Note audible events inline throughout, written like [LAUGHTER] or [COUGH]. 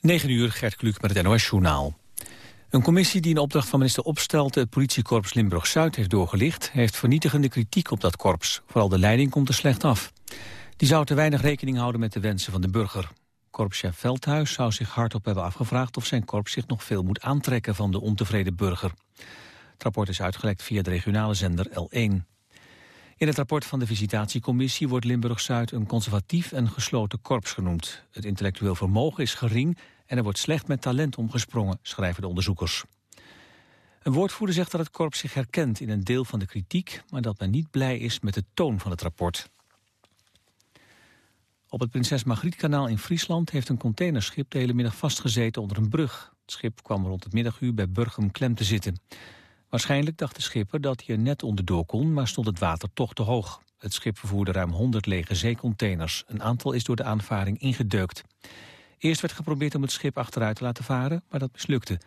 9 uur, Gert Kluk met het NOS-journaal. Een commissie die in opdracht van minister Opstelten het politiekorps Limburg-Zuid heeft doorgelicht, heeft vernietigende kritiek op dat korps. Vooral de leiding komt er slecht af. Die zou te weinig rekening houden met de wensen van de burger. Korpschef Veldhuis zou zich hardop hebben afgevraagd of zijn korps zich nog veel moet aantrekken van de ontevreden burger. Het rapport is uitgelekt via de regionale zender L1. In het rapport van de visitatiecommissie wordt Limburg-Zuid een conservatief en gesloten korps genoemd. Het intellectueel vermogen is gering en er wordt slecht met talent omgesprongen, schrijven de onderzoekers. Een woordvoerder zegt dat het korps zich herkent in een deel van de kritiek, maar dat men niet blij is met de toon van het rapport. Op het Prinses Margrietkanaal in Friesland heeft een containerschip de hele middag vastgezeten onder een brug. Het schip kwam rond het middaguur bij Burgum klem te zitten. Waarschijnlijk dacht de schipper dat hij er net onderdoor kon, maar stond het water toch te hoog. Het schip vervoerde ruim 100 lege zeecontainers. Een aantal is door de aanvaring ingedeukt. Eerst werd geprobeerd om het schip achteruit te laten varen, maar dat mislukte.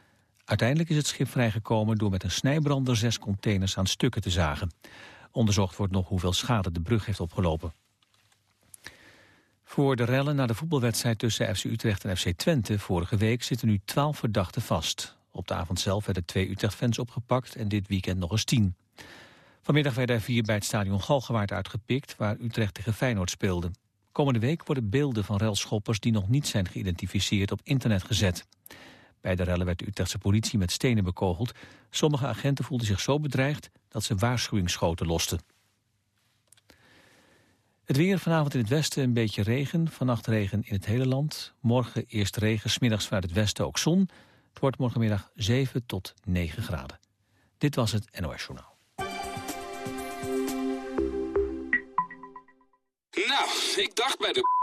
Uiteindelijk is het schip vrijgekomen door met een snijbrander zes containers aan stukken te zagen. Onderzocht wordt nog hoeveel schade de brug heeft opgelopen. Voor de rellen na de voetbalwedstrijd tussen FC Utrecht en FC Twente vorige week zitten nu twaalf verdachten vast. Op de avond zelf werden twee Utrecht-fans opgepakt en dit weekend nog eens tien. Vanmiddag werden er vier bij het stadion Galgenwaard uitgepikt... waar Utrecht tegen Feyenoord speelde. Komende week worden beelden van relschoppers die nog niet zijn geïdentificeerd op internet gezet. Bij de rellen werd de Utrechtse politie met stenen bekogeld. Sommige agenten voelden zich zo bedreigd dat ze waarschuwingsschoten losten. Het weer vanavond in het westen een beetje regen. Vannacht regen in het hele land. Morgen eerst regen, smiddags vanuit het westen ook zon. Het wordt morgenmiddag 7 tot 9 graden. Dit was het NOS Journaal. Nou, ik dacht bij de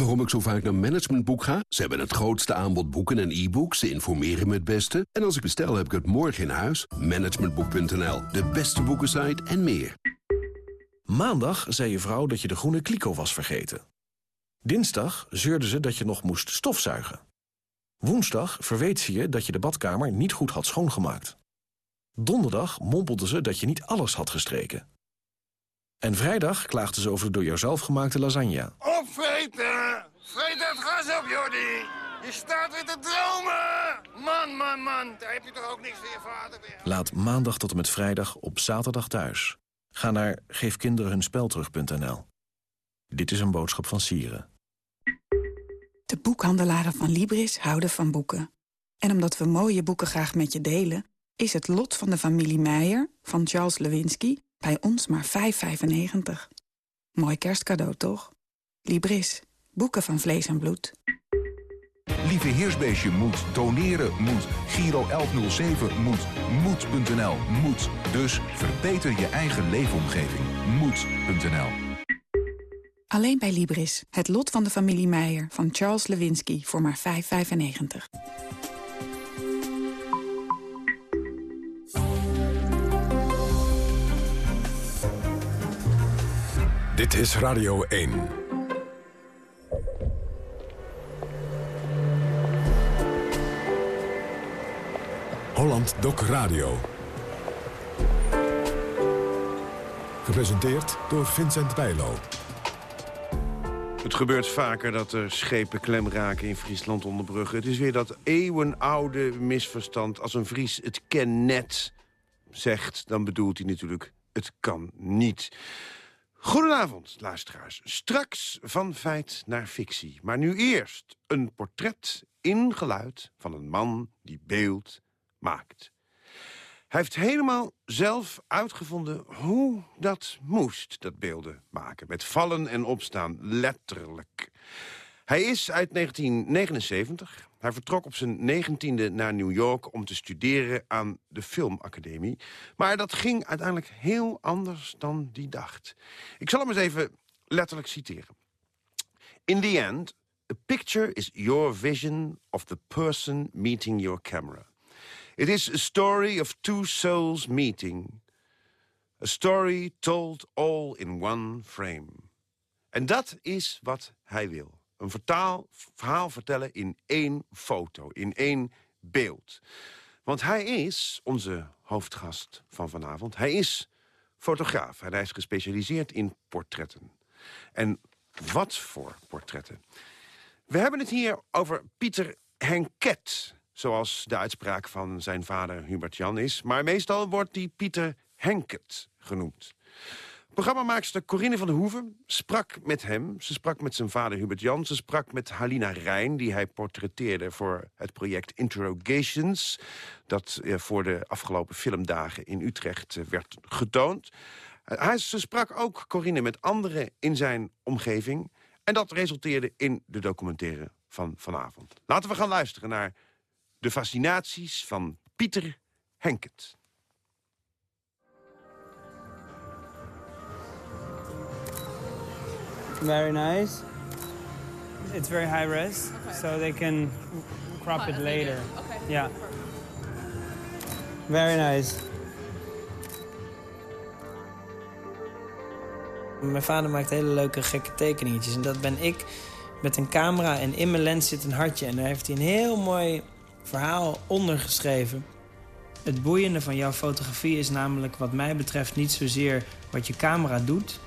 Waarom ik zo vaak naar Managementboek ga? Ze hebben het grootste aanbod boeken en e-books. Ze informeren me het beste. En als ik bestel, heb ik het morgen in huis. Managementboek.nl, de beste boekensite en meer. Maandag zei je vrouw dat je de groene kliko was vergeten. Dinsdag zeurde ze dat je nog moest stofzuigen. Woensdag verweet ze je dat je de badkamer niet goed had schoongemaakt. Donderdag mompelde ze dat je niet alles had gestreken. En vrijdag klaagde ze over de door jouzelf gemaakte lasagne. Opvreten! Vreet het gas op, Jordi! Je staat weer te dromen! Man, man, man, daar heb je toch ook niks voor je vader weer. Laat maandag tot en met vrijdag op zaterdag thuis. Ga naar geefkinderenhunspelterug.nl. Dit is een boodschap van Sieren. De boekhandelaren van Libris houden van boeken. En omdat we mooie boeken graag met je delen... is het lot van de familie Meijer van Charles Lewinsky bij ons maar 5,95. Mooi kerstcadeau, toch? Libris. Boeken van vlees en bloed. Lieve Heersbeestje moet, doneren moet, Giro 1107 moet, moed.nl moet. Dus verbeter je eigen leefomgeving. Moed.nl Alleen bij Libris. Het lot van de familie Meijer van Charles Lewinsky voor maar 5,95. Dit is Radio 1. Holland Doc Radio. Gepresenteerd door Vincent Bijlo. Het gebeurt vaker dat er schepen klem raken in Friesland onder bruggen. Het is weer dat eeuwenoude misverstand. Als een Fries het ken net zegt, dan bedoelt hij natuurlijk... het kan niet. Goedenavond, luisteraars. Straks van feit naar fictie. Maar nu eerst een portret in geluid van een man die beeld maakt. Hij heeft helemaal zelf uitgevonden hoe dat moest, dat beelden maken. Met vallen en opstaan, letterlijk. Hij is uit 1979. Hij vertrok op zijn negentiende naar New York om te studeren aan de Filmacademie. Maar dat ging uiteindelijk heel anders dan die dacht. Ik zal hem eens even letterlijk citeren. In the end, A picture is your vision of the person meeting your camera. It is a story of two souls meeting. A story told all in one frame. En dat is wat hij wil. Een verhaal vertellen in één foto, in één beeld. Want hij is onze hoofdgast van vanavond. Hij is fotograaf en hij is gespecialiseerd in portretten. En wat voor portretten? We hebben het hier over Pieter Henket, zoals de uitspraak van zijn vader Hubert Jan is. Maar meestal wordt hij Pieter Henket genoemd. Programmamaakster Corinne van der Hoeven sprak met hem. Ze sprak met zijn vader Hubert Jan. Ze sprak met Halina Rijn, die hij portretteerde voor het project Interrogations. Dat eh, voor de afgelopen filmdagen in Utrecht eh, werd getoond. Hij, ze sprak ook, Corinne, met anderen in zijn omgeving. En dat resulteerde in de documentaire van vanavond. Laten we gaan luisteren naar de fascinaties van Pieter Henket. Very nice. It's very high res, so they can crop it later. Okay. Yeah. Very nice. Mijn vader maakt hele leuke gekke tekeningetjes. En dat ben ik met een camera en in mijn lens zit een hartje. En daar heeft hij een heel mooi verhaal onder geschreven. Het boeiende van jouw fotografie is namelijk wat mij betreft niet zozeer wat je camera doet...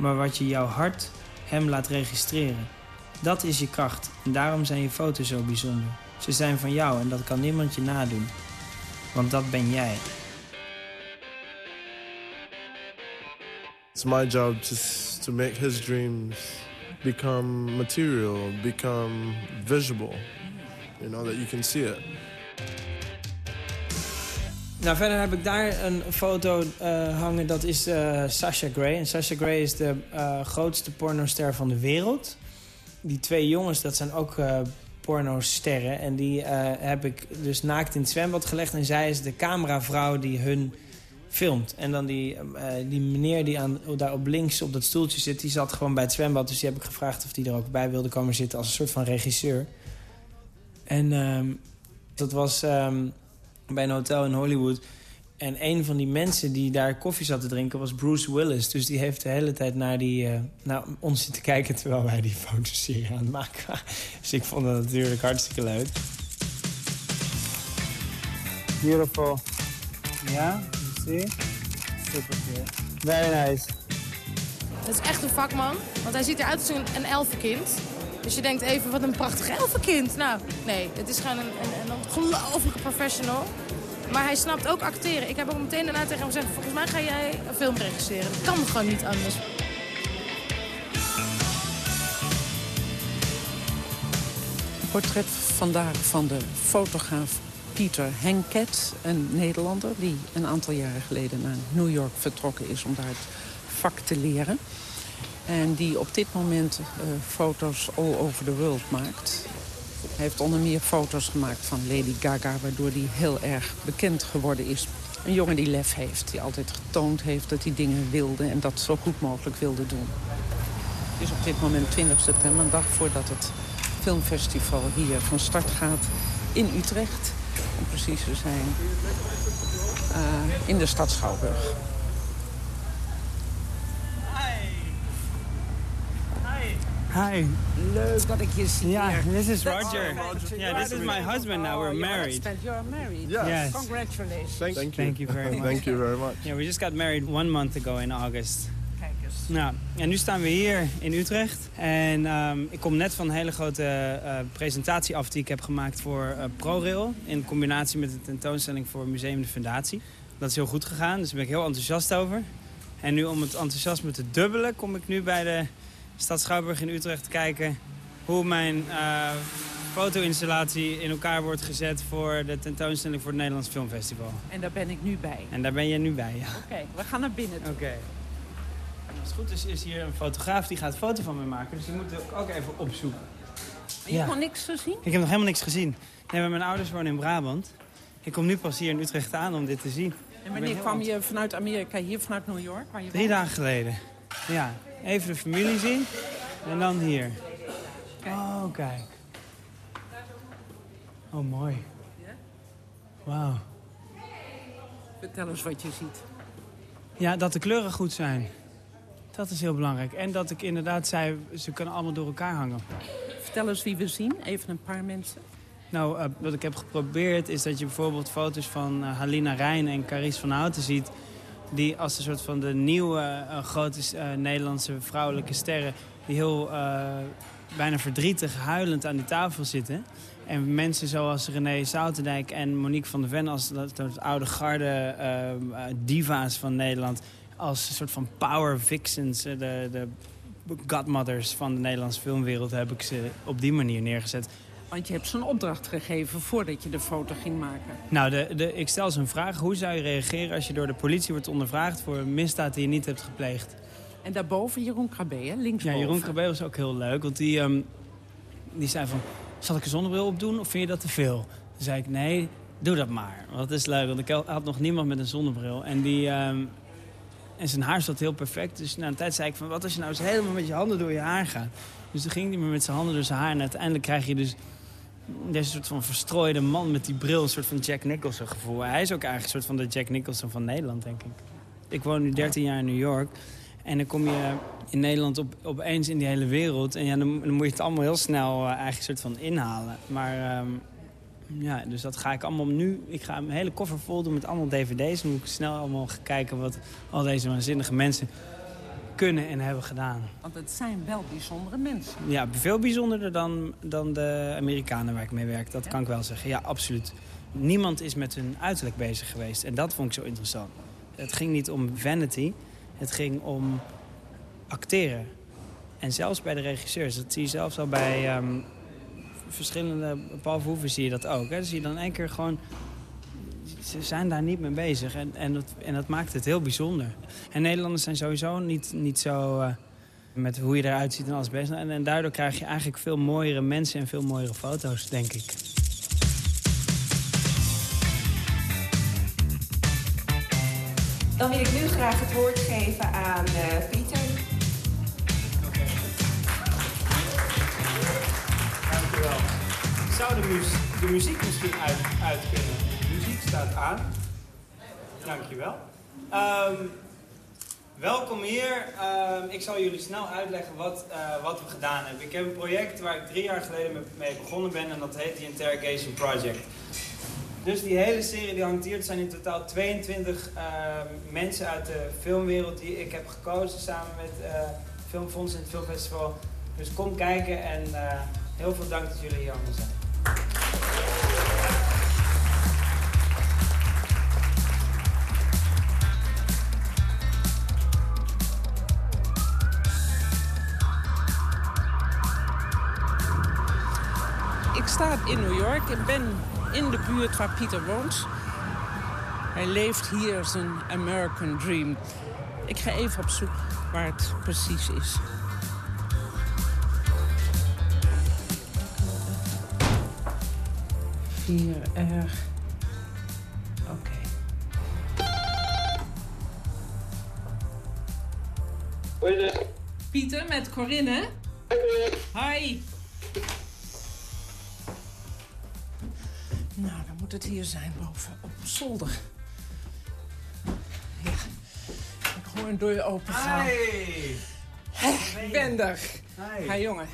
maar wat je jouw hart hem laat registreren. Dat is je kracht en daarom zijn je foto's zo bijzonder. Ze zijn van jou en dat kan niemand je nadoen. Want dat ben jij. It's my job just to make his dreams become material, become visible. You know, that you can see it. Nou, verder heb ik daar een foto uh, hangen. Dat is uh, Sasha Gray. En Sasha Gray is de uh, grootste pornoster van de wereld. Die twee jongens, dat zijn ook pornosterren. En die heb ik dus naakt in het zwembad gelegd. En zij is de cameravrouw die hun filmt. En dan die, die meneer die aan, daar op links op dat stoeltje zit... die zat gewoon bij het zwembad. Dus die heb ik gevraagd of die er ook bij wilde komen zitten... als een soort van regisseur. En um, dat was... Bij een hotel in Hollywood. En een van die mensen die daar koffie zat te drinken was Bruce Willis. Dus die heeft de hele tijd naar, die, uh, naar ons zitten kijken... terwijl wij die fotoserie aan het maken waren. [LAUGHS] Dus ik vond dat natuurlijk hartstikke leuk. Beautiful. Ja, you see? Super clear. Very nice. Het is echt een vakman, want hij ziet eruit als een, een elfenkind. Dus je denkt even, wat een prachtig elfenkind. Nou, nee, het is gewoon een, een, een ongelofelijke professional. Maar hij snapt ook acteren. Ik heb ook meteen daarna tegen hem gezegd... volgens mij ga jij een film regisseren. Dat kan gewoon niet anders. Portret vandaag van de fotograaf Pieter Henket, een Nederlander... die een aantal jaren geleden naar New York vertrokken is om daar het vak te leren. En die op dit moment uh, foto's all over the world maakt. Hij heeft onder meer foto's gemaakt van Lady Gaga... waardoor hij heel erg bekend geworden is. Een jongen die lef heeft, die altijd getoond heeft dat hij dingen wilde... en dat zo goed mogelijk wilde doen. Het is op dit moment 20 september, een dag voordat het filmfestival hier van start gaat in Utrecht. Om precies te zijn uh, in de stad Schouwburg. Hi. Leuk dat ik je zie. Yeah, this is Roger. Yeah, this is my husband now. We're married. You're married. Yes. yes. Congratulations. Thank, Thank you. Thank you very much. Thank you very much. Yeah, we just got married one month ago in August. Kijk eens. Nou, en nu staan we hier in Utrecht. En um, ik kom net van een hele grote uh, presentatie af die ik heb gemaakt voor uh, ProRail. In combinatie met de tentoonstelling voor Museum de Fundatie. Dat is heel goed gegaan, dus daar ben ik heel enthousiast over. En nu om het enthousiasme te dubbelen kom ik nu bij de stad Schouwburg in Utrecht kijken hoe mijn uh, foto-installatie in elkaar wordt gezet voor de tentoonstelling voor het Nederlands Filmfestival. En daar ben ik nu bij. En daar ben je nu bij, ja. Oké, okay, we gaan naar binnen toe. Oké. Okay. Als het goed is, is hier een fotograaf die gaat een foto van me maken. Dus die moeten we ook even opzoeken. Je hebt nog niks gezien? Ik heb nog helemaal niks gezien. Nee, mijn ouders wonen in Brabant. Ik kom nu pas hier in Utrecht aan om dit te zien. En wanneer kwam je vanuit Amerika hier, vanuit New York? Waar je Drie woont? dagen geleden. Ja, even de familie zien en dan hier. Kijk. Oh, kijk. Oh, mooi. Wauw. Vertel eens wat je ziet. Ja, dat de kleuren goed zijn. Dat is heel belangrijk. En dat ik inderdaad zei, ze kunnen allemaal door elkaar hangen. Vertel eens wie we zien. Even een paar mensen. Nou, uh, wat ik heb geprobeerd is dat je bijvoorbeeld foto's van uh, Halina Rijn en Carice van Houten ziet... die als een soort van de nieuwe uh, grote Nederlandse vrouwelijke sterren... die heel bijna verdrietig, huilend aan die tafel zitten. En mensen zoals René Soutendijk en Monique van der Ven... als dat, oude garde diva's van Nederland... als een soort van power vixens, de, de godmothers van de Nederlandse filmwereld... heb ik ze op die manier neergezet. Want je hebt een opdracht gegeven voordat je de foto ging maken. Nou, de, de, ik stel ze een vraag. Hoe zou je reageren als je door de politie wordt ondervraagd... voor een misdaad die je niet hebt gepleegd? En daarboven Jeroen Krabbe, hè? linksboven. Ja, Jeroen Krabbe was ook heel leuk. Want die, um, die zei van... Zal ik een zonnebril opdoen of vind je dat te veel? Toen zei ik, nee, doe dat maar. Want dat is leuk, want ik had nog niemand met een zonnebril. En, die, um, en zijn haar zat heel perfect. Dus na een tijd zei ik van... wat als je nou eens helemaal met je handen door je haar gaat? Dus toen ging hij maar met zijn handen door zijn haar. En uiteindelijk krijg je dus deze soort van verstrooide man met die bril, een soort van Jack Nicholson gevoel. Hij is ook eigenlijk een soort van de Jack Nicholson van Nederland, denk ik. Ik woon nu 13 jaar in New York. En dan kom je in Nederland op, opeens in die hele wereld. En ja, dan, moet je het allemaal heel snel uh, eigenlijk soort van inhalen. Maar um, ja, dus dat ga ik allemaal nu... Ik ga een hele koffer vol doen met allemaal dvd's. Dan moet ik snel allemaal kijken wat al deze waanzinnige mensen kunnen en hebben gedaan. Want het zijn wel bijzondere mensen. Ja, veel bijzonderder dan, dan de Amerikanen waar ik mee werk. Dat Ja? kan ik wel zeggen. Ja, absoluut. Niemand is met hun uiterlijk bezig geweest. En dat vond ik zo interessant. Het ging niet om vanity. Het ging om acteren. En zelfs bij de regisseurs. Dat zie je zelfs al bij ehm, verschillende... Paul Verhoeven zie je dat ook. Hè? Dan zie je dan één keer gewoon... Ze zijn daar niet mee bezig. En, en, dat, en dat maakt het heel bijzonder. En Nederlanders zijn sowieso niet, niet zo... eh, met hoe je eruit ziet en alles best. En, en daardoor krijg je eigenlijk veel mooiere mensen en veel mooiere foto's, denk ik. Dan wil ik nu graag het woord geven aan eh, Pieter. Dankjewel. Zou de, mu- de muziek misschien uit, uit kunnen? Staat aan. Dankjewel. Ehm welkom hier. Ehm, ik zal jullie snel uitleggen wat, eh, wat we gedaan hebben. Ik heb een project waar ik drie jaar geleden mee- begonnen ben en dat heet The Interrogation Project. Dus die hele serie die. Het zijn in totaal 22 ehm, mensen uit de filmwereld die ik heb gekozen samen met eh Filmfonds en het Filmfestival. Dus kom kijken en eh, heel veel dank dat jullie hier allemaal zijn. Ik sta in New York en ben in de buurt waar Pieter woont. Hij leeft hier zijn American Dream. Ik ga even op zoek waar het precies is. Vier R. Oké. Pieter met Corinne. Hi. Moet het hier zijn, boven op zolder. Ja, ik hoor een deur open gaan. Hey! Ik ben er. Hi. Hi, jongen.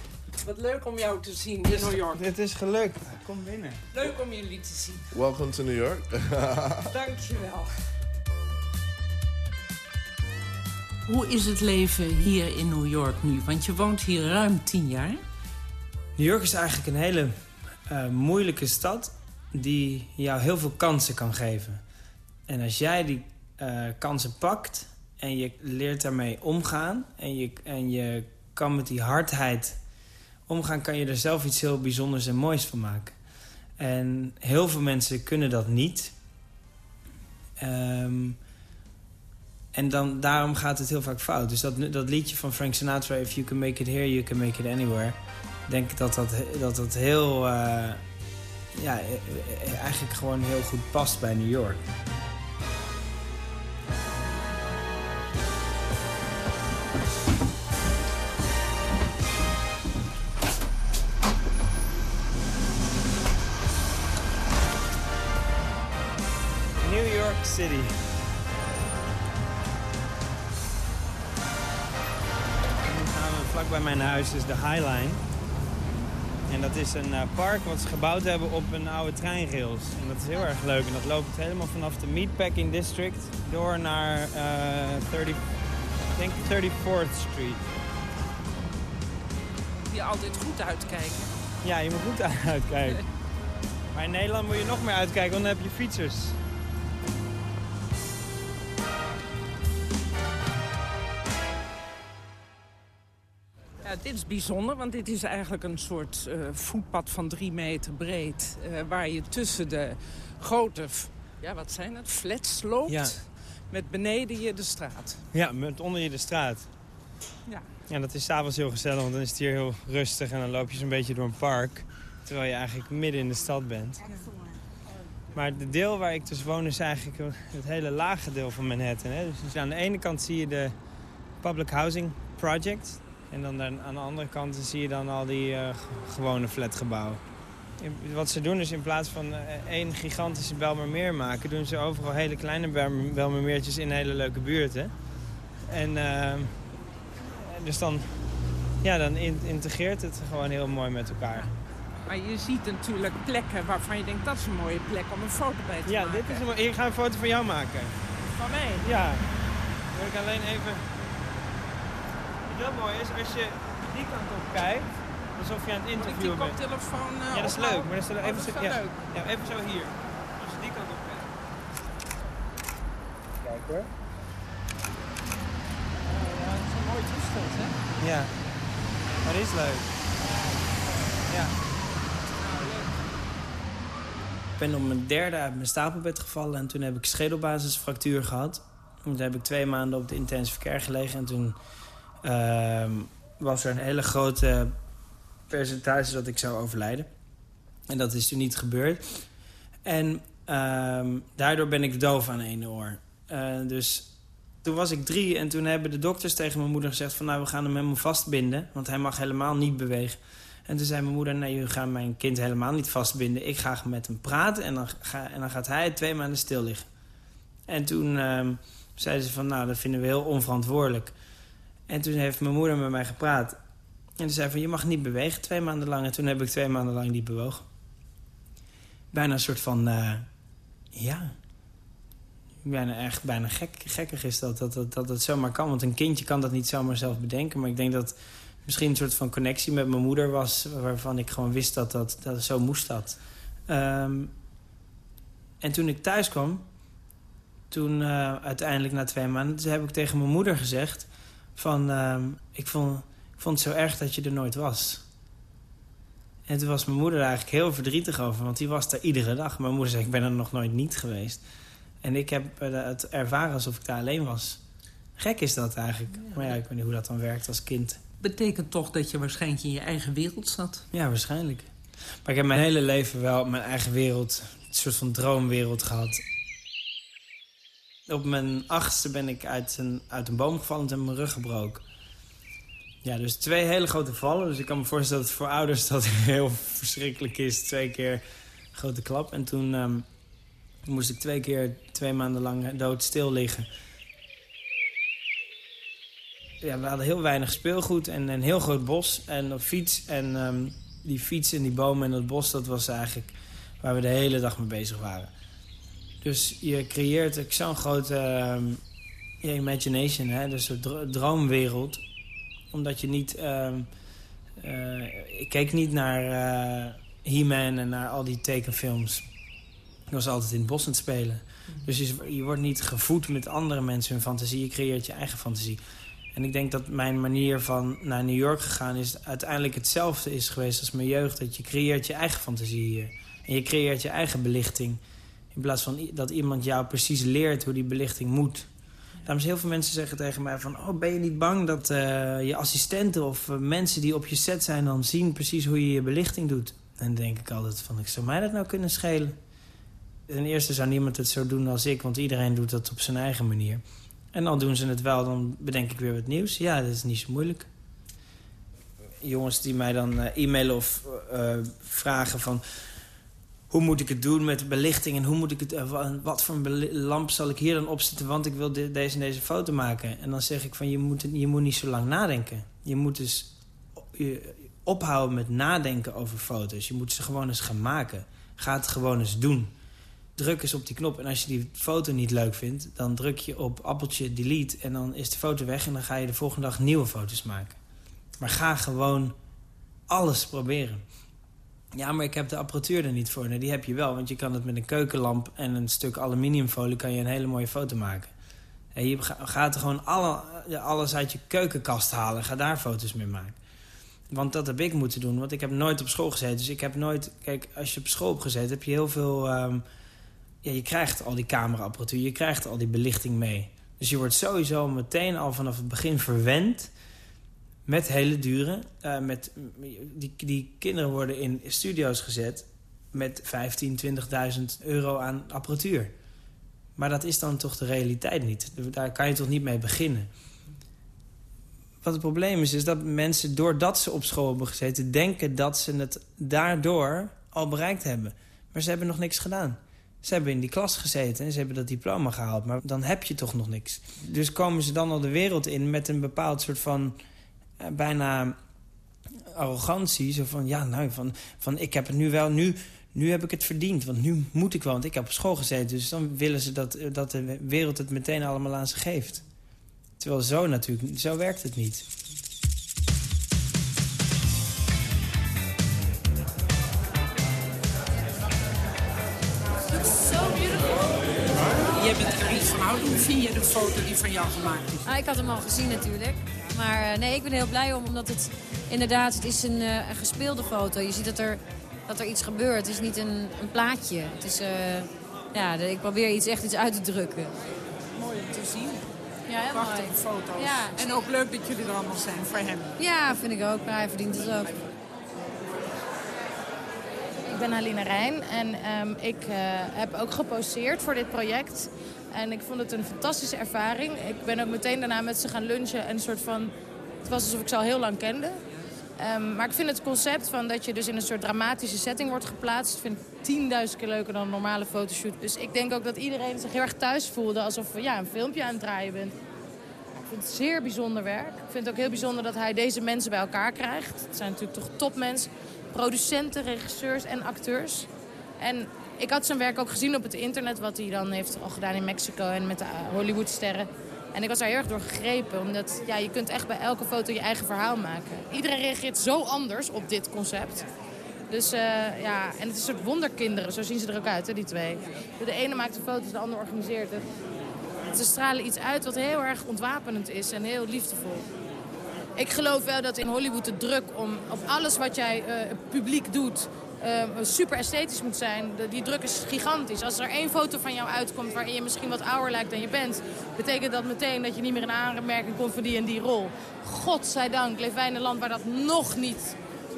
Wat leuk om jou te zien in New York. Het is gelukt. Kom binnen. Leuk om jullie te zien. Welcome to New York. [LAUGHS] Dankjewel. Hoe is het leven hier in New York nu? Want je woont hier ruim tien jaar. New York is eigenlijk een hele eh, moeilijke stad die jou heel veel kansen kan geven. En als jij die eh, kansen pakt en je leert daarmee omgaan... En je, en je kan met die hardheid omgaan... kan je er zelf iets heel bijzonders en moois van maken. En heel veel mensen kunnen dat niet. Ehm, en dan, daarom gaat het heel vaak fout. Dus dat, dat liedje van Frank Sinatra... If you can make it here, you can make it anywhere... Ik denk dat dat, dat, dat heel... eh, ja, eh, eh, eigenlijk gewoon heel goed past bij New York. New York City. En nu vlakbij mijn huis, is de High Line. En dat is een uh, park wat ze gebouwd hebben op een oude treinrails. En dat is heel erg leuk. En dat loopt helemaal vanaf de Meatpacking District door naar uh, 30, ik denk 34th Street. Je altijd goed uitkijken. Ja, je moet goed [LAUGHS] uitkijken. maar in Nederland moet je nog meer uitkijken, want dan heb je fietsers. Dit is bijzonder, want dit is eigenlijk een soort uh, voetpad van drie meter breed... Uh, waar je tussen de grote, ja, wat zijn het, flats loopt... Ja. met beneden je de straat. Ja, met onder je de straat. Ja. Ja, dat is s'avonds heel gezellig, want dan is het hier heel rustig... en dan loop je zo'n beetje door een park, terwijl je eigenlijk midden in de stad bent. Maar de deel waar ik dus woon is eigenlijk het hele lage deel van Manhattan. Hè? Dus aan de ene kant zie je de Public Housing Project... En dan aan de andere kant zie je dan al die uh, gewone flatgebouwen. Wat ze doen is in plaats van uh, één gigantische Belmermeer maken... doen ze overal hele kleine Belmermeertjes in hele leuke buurten. En uh, dus dan, ja, dan integreert het gewoon heel mooi met elkaar. Maar je ziet natuurlijk plekken waarvan je denkt... dat is een mooie plek om een foto bij te ja, maken. Ja, dit is een, ik ga een foto van jou maken. Van mij? Ja. Wil ik alleen even... Wat heel mooi is, als je die kant op kijkt, alsof je aan het interviewen bent. die koptelefoon uh, Ja, dat is leuk. Maar dat is oh, even, dat is zo, ja, leuk. ja, even zo hier. Als je die kant op kijkt. Kijk hoor. Ja, dat is een mooi toestand, hè? Ja. Maar dat is leuk. Ja. Ik ben op mijn derde uit mijn stapelbed gevallen en toen heb ik schedelbasisfractuur gehad. Toen heb ik twee maanden op de intensive care gelegen en toen was er een hele grote percentage dat ik zou overlijden. En dat is toen niet gebeurd. En uh, daardoor ben ik doof aan één oor. Uh, dus toen was ik drie en toen hebben de dokters tegen mijn moeder gezegd... van nou, we gaan hem helemaal vastbinden, want hij mag helemaal niet bewegen. En toen zei mijn moeder, nee, jullie gaan mijn kind helemaal niet vastbinden. Ik ga met hem praten en dan, ga, en dan gaat hij twee maanden stil liggen. En toen uh, zeiden ze van, nou, dat vinden we heel onverantwoordelijk. En toen heeft mijn moeder met mij gepraat. En toen zei van, je mag niet bewegen twee maanden lang. En toen heb ik twee maanden lang niet bewogen. Bijna een soort van, uh, ja... Bijna echt bijna gek, gekkig is dat, dat, dat, dat het zomaar kan. Want een kindje kan dat niet zomaar zelf bedenken. Maar ik denk dat misschien een soort van connectie met mijn moeder was... waarvan ik gewoon wist dat dat, dat zo moest dat. Um, en toen ik thuis kwam... toen uh, uiteindelijk na twee maanden... heb ik tegen mijn moeder gezegd... van um, ik, vond, ik vond het zo erg dat je er nooit was. En toen was mijn moeder er eigenlijk heel verdrietig over... want die was daar iedere dag. Mijn moeder zei, ik ben er nog nooit niet geweest. En ik heb het ervaren alsof ik daar alleen was. Gek is dat eigenlijk. Maar ja, ik weet niet hoe dat dan werkt als kind betekent toch dat je waarschijnlijk in je eigen wereld zat? Ja, waarschijnlijk. Maar ik heb mijn hele leven wel mijn eigen wereld, een soort van droomwereld gehad. Op mijn achtste ben ik uit een, uit een boom gevallen en mijn rug gebroken. Ja, dus twee hele grote vallen. Dus ik kan me voorstellen dat voor ouders dat [LAUGHS] heel verschrikkelijk is. Twee keer grote klap. En toen um, moest ik twee keer twee maanden lang doodstil liggen ja, we hadden heel weinig speelgoed en een heel groot bos en op fiets. En um, die fiets en die bomen en dat bos, dat was eigenlijk waar we de hele dag mee bezig waren. Dus je creëert zo'n grote ja, imagination, hè? dus een dro droomwereld. Omdat je niet... Um, uh, ik keek niet naar uh, He-Man en naar al die tekenfilms. Ik was altijd in het bos aan het spelen. Dus je, je wordt niet gevoed met andere mensen hun fantasie. Je creëert je eigen fantasie. En ik denk dat mijn manier van naar New York gegaan is... uiteindelijk hetzelfde is geweest als mijn jeugd. Dat je creëert je eigen fantasie hier. En je creëert je eigen belichting. In plaats van dat iemand jou precies leert hoe die belichting moet. Daarom heel veel mensen zeggen tegen mij van... oh, ben je niet bang dat uh, je assistenten of uh, mensen die op je set zijn... dan zien precies hoe je je belichting doet? En dan denk ik altijd van, ik zou mij dat nou kunnen schelen? Ten eerste zou niemand het zo doen als ik... want iedereen doet dat op zijn eigen manier. En dan doen ze het wel, dan bedenk ik weer wat nieuws. Ja, dat is niet zo moeilijk. Jongens die mij dan uh, e-mailen of vragen van... hoe moet ik het doen met belichting... en hoe moet ik het, uh, wat voor een lamp zal ik hier dan opzetten... want ik wil de, deze en deze foto maken. En dan zeg ik van, je moet, je moet niet zo lang nadenken. Je moet dus je ophouden met nadenken over foto's. Je moet ze gewoon eens gaan maken. Ga het gewoon eens doen. Druk eens op die knop. En als je die foto niet leuk vindt... dan druk je op appeltje delete en dan is de foto weg... en dan ga je de volgende dag nieuwe foto's maken. Maar ga gewoon alles proberen. Ja, maar ik heb de apparatuur er niet voor. Nee, die heb je wel, want je kan het met een keukenlamp... en een stuk aluminiumfolie kan je een hele mooie foto maken. En je gaat gewoon alle, alles uit je keukenkast halen. Ga daar foto's mee maken. Want dat heb ik moeten doen, want ik heb nooit op school gezeten. Dus ik heb nooit... Kijk, als je op school hebt gezeten, heb je heel veel... Um, ja, je krijgt al die cameraapparatuur, je krijgt al die belichting mee. Dus je wordt sowieso meteen al vanaf het begin verwend met hele dure. Uh, met, die, die kinderen worden in studio's gezet met 15, 20.000 euro aan apparatuur. Maar dat is dan toch de realiteit niet. Daar kan je toch niet mee beginnen. Wat het probleem is, is dat mensen doordat ze op school hebben gezeten... denken dat ze het daardoor al bereikt hebben. Maar ze hebben nog niks gedaan. Ze hebben in die klas gezeten en ze hebben dat diploma gehaald. Maar dan heb je toch nog niks. Dus komen ze dan al de wereld in met een bepaald soort van eh, bijna arrogantie. Zo van, ja, nou, van, van ik heb het nu wel, nu, nu heb ik het verdiend. Want nu moet ik wel, want ik heb op school gezeten. Dus dan willen ze dat, dat de wereld het meteen allemaal aan ze geeft. Terwijl zo natuurlijk, zo werkt het niet. Jij bent Karin van Houten. Hoe vind je de foto die van jou gemaakt is? Ah, ik had hem al gezien natuurlijk. Maar uh, nee, ik ben heel blij om, omdat het inderdaad, het is een, uh, een gespeelde foto. Je ziet dat er, dat er iets gebeurt. Het is niet een, een plaatje. Het is, uh, ja, ik probeer iets, echt iets uit te drukken. Mooi om te zien. Ja, heel Prachtige mooi. foto's. Ja. En ook leuk dat jullie er allemaal zijn voor hem. Ja, vind ik ook. Hij verdient het ook. Ik ben Aline Rijn en um, ik uh, heb ook geposeerd voor dit project. En ik vond het een fantastische ervaring. Ik ben ook meteen daarna met ze gaan lunchen. En een soort van, het was alsof ik ze al heel lang kende. Um, maar ik vind het concept van dat je dus in een soort dramatische setting wordt geplaatst... vind ik tienduizend keer leuker dan een normale fotoshoot. Dus ik denk ook dat iedereen zich heel erg thuis voelde... alsof je ja, een filmpje aan het draaien bent. Ik vind het zeer bijzonder werk. Ik vind het ook heel bijzonder dat hij deze mensen bij elkaar krijgt. Het zijn natuurlijk toch topmensen. Producenten, regisseurs en acteurs. En ik had zijn werk ook gezien op het internet... wat hij dan heeft al gedaan in Mexico en met de Hollywoodsterren. En ik was daar heel erg door gegrepen. Omdat ja, je kunt echt bij elke foto je eigen verhaal maken. Iedereen reageert zo anders op dit concept. Dus uh, ja, en het is een soort wonderkinderen. Zo zien ze er ook uit, hè, die twee. De ene maakt de foto's, de ander organiseert het. Ze stralen iets uit wat heel erg ontwapenend is en heel liefdevol. Ik geloof wel dat in Hollywood de druk om op alles wat jij uh, publiek doet... Uh, super esthetisch moet zijn. Die druk is gigantisch. Als er één foto van jou uitkomt waarin je misschien wat ouder lijkt dan je bent... betekent dat meteen dat je niet meer in aanmerking komt voor die en die rol. Godzijdank leven wij in een land waar dat nog niet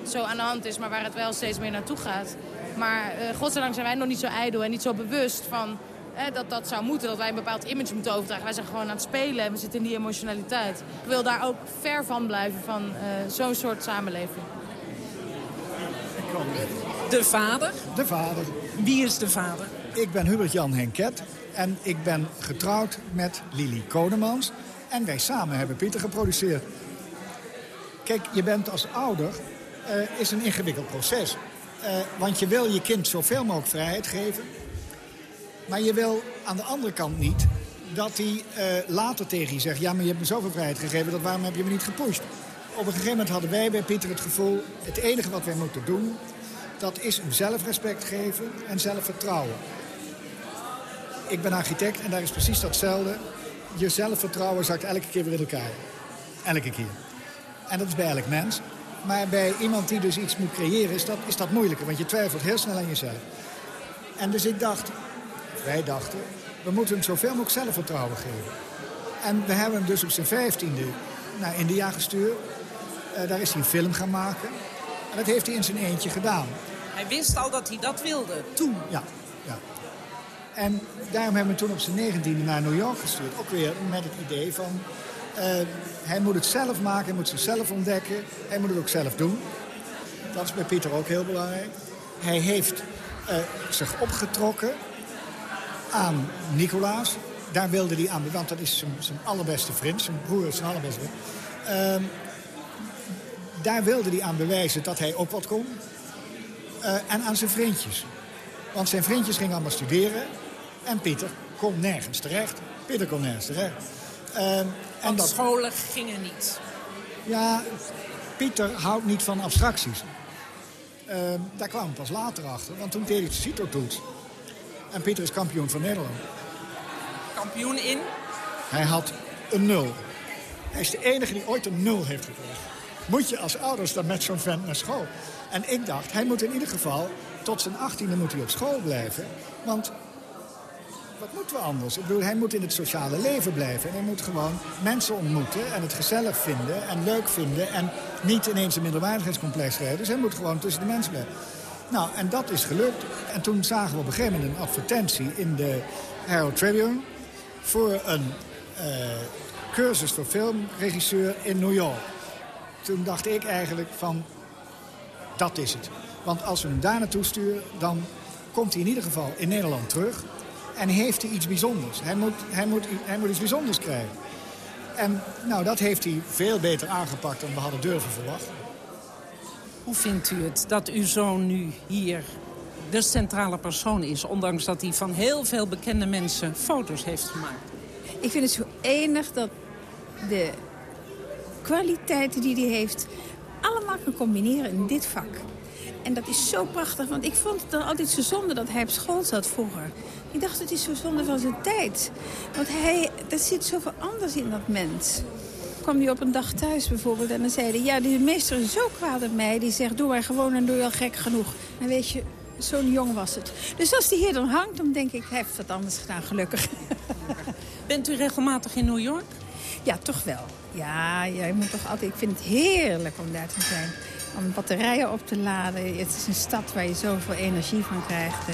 zo aan de hand is... maar waar het wel steeds meer naartoe gaat. Maar uh, godzijdank zijn wij nog niet zo ijdel en niet zo bewust van... Eh, dat dat zou moeten, dat wij een bepaald image moeten overdragen. Wij zijn gewoon aan het spelen en we zitten in die emotionaliteit. Ik wil daar ook ver van blijven, van zo'n soort samenleving. De vader? De vader. Wie is de vader? Ik ben Hubert-Jan Henket en ik ben getrouwd met Lili Kodemans. En wij samen hebben Pieter geproduceerd. Kijk, je bent als ouder, uh, is een ingewikkeld proces. Uh, want je wil je kind zoveel mogelijk vrijheid geven. Maar je wil aan de andere kant niet dat hij uh, later tegen je zegt... ja, maar je hebt me zoveel vrijheid gegeven, dat waarom heb je me niet gepusht? Op een gegeven moment hadden wij bij Pieter het gevoel... het enige wat wij moeten doen, dat is hem zelfrespect geven en zelfvertrouwen. Ik ben architect en daar is precies datzelfde. Je zelfvertrouwen zakt elke keer weer in elkaar. Elke keer. En dat is bij elk mens. Maar bij iemand die dus iets moet creëren is dat, is dat moeilijker. Want je twijfelt heel snel aan jezelf. En dus ik dacht, wij dachten, we moeten hem zoveel mogelijk zelfvertrouwen geven. En we hebben hem dus op zijn vijftiende naar India gestuurd. Uh, daar is hij een film gaan maken. En dat heeft hij in zijn eentje gedaan. Hij wist al dat hij dat wilde, toen? Ja, ja. En daarom hebben we toen op zijn negentiende naar New York gestuurd. Ook weer met het idee van... Uh, hij moet het zelf maken, hij moet zichzelf ontdekken. Hij moet het ook zelf doen. Dat is bij Pieter ook heel belangrijk. Hij heeft eh, zich opgetrokken aan Nicolaas. Daar wilde hij aan, want dat is zijn, zijn allerbeste vriend. Zijn broer zijn allerbeste vriend. Ehm, daar wilde hij aan bewijzen dat hij ook wat kon. Eh, en aan zijn vriendjes. Want zijn vriendjes gingen allemaal studeren. En Pieter kon nergens terecht. Pieter kon nergens terecht. Ehm, en dat... scholen gingen niet. Ja, Pieter houdt niet van abstracties. Ehm, daar kwam pas later achter, want toen deed hij de CITO-toets. En Pieter is kampioen van Nederland. Kampioen in? Hij had een nul. Hij is de enige die ooit een nul heeft gekregen. Moet je als ouders dan met zo'n vent naar school? En ik dacht, hij moet in ieder geval tot zijn achttiende moet hij op school blijven. Want wat moeten we anders? Ik bedoel, hij moet in het sociale leven blijven. En hij moet gewoon mensen ontmoeten en het gezellig vinden en leuk vinden. En niet ineens een minderwaardigheidscomplex krijgen. Dus hij moet gewoon tussen de mensen blijven. Nou, en dat is gelukt. En toen zagen we op een gegeven moment een advertentie in de Herald Tribune... voor een uh, cursus voor filmregisseur in New York. Toen dacht ik eigenlijk van, dat is het. Want als we hem daar naartoe sturen, dan komt hij in ieder geval in Nederland terug... En heeft hij iets bijzonders. Hij moet, hij, moet, hij moet iets bijzonders krijgen. En nou, dat heeft hij veel beter aangepakt dan we hadden durven verwachten. Hoe vindt u het dat uw zoon nu hier de centrale persoon is... ondanks dat hij van heel veel bekende mensen foto's heeft gemaakt? Ik vind het zo enig dat de kwaliteiten die hij heeft... allemaal kan combineren in dit vak. En dat is zo prachtig, want ik vond het dan altijd zo zonde dat hij op school zat vroeger. Ik dacht, het is zo zonde van zijn tijd. Want hij, er zit zoveel anders in dat mens. kwam hij op een dag thuis bijvoorbeeld en dan zei hij... ja, die meester is zo kwaad op mij. Die zegt, doe maar gewoon en doe je al gek genoeg. En weet je, zo'n jong was het. Dus als die hier dan hangt, dan denk ik, hij heeft wat anders gedaan, gelukkig. Bent u regelmatig in New York? Ja, toch wel. Ja, jij moet toch altijd... Ik vind het heerlijk om daar te zijn om batterijen op te laden. Het is een stad waar je zoveel energie van krijgt.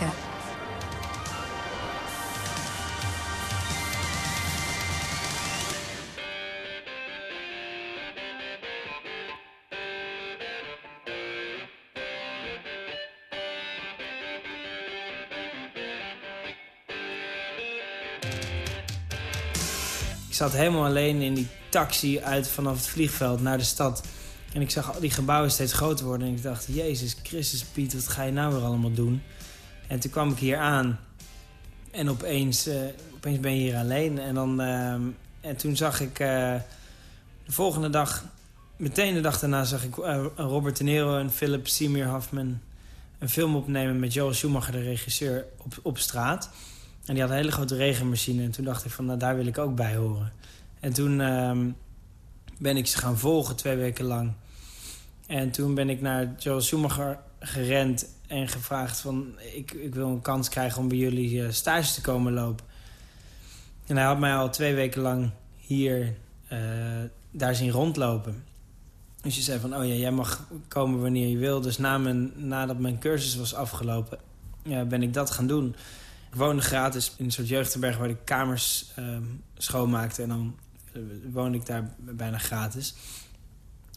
Ja. Zat helemaal alleen in die taxi uit vanaf het vliegveld naar de stad. En ik zag al die gebouwen steeds groter worden. En ik dacht, Jezus Christus Piet, wat ga je nou weer allemaal doen? En toen kwam ik hier aan. En opeens, uh, opeens ben je hier alleen. En, dan, uh, en toen zag ik uh, de volgende dag... Meteen de dag daarna zag ik Robert De Niro en Philip Seymour Hoffman... een film opnemen met Joel Schumacher, de regisseur, op, op straat. En die had een hele grote regenmachine. En toen dacht ik van, nou, daar wil ik ook bij horen. En toen ehm, ben ik ze gaan volgen twee weken lang. En toen ben ik naar Joel Schumacher gerend en gevraagd van... Ik, ik wil een kans krijgen om bij jullie uh, stage te komen lopen. En hij had mij al twee weken lang hier uh, daar zien rondlopen. Dus je zei van, oh ja, jij mag komen wanneer je wil. Dus na mijn, nadat mijn cursus was afgelopen, ja, ben ik dat gaan doen. Ik woonde gratis in een soort jeugdherberg waar ik kamers uh, schoonmaakte. En dan uh, woonde ik daar bijna gratis.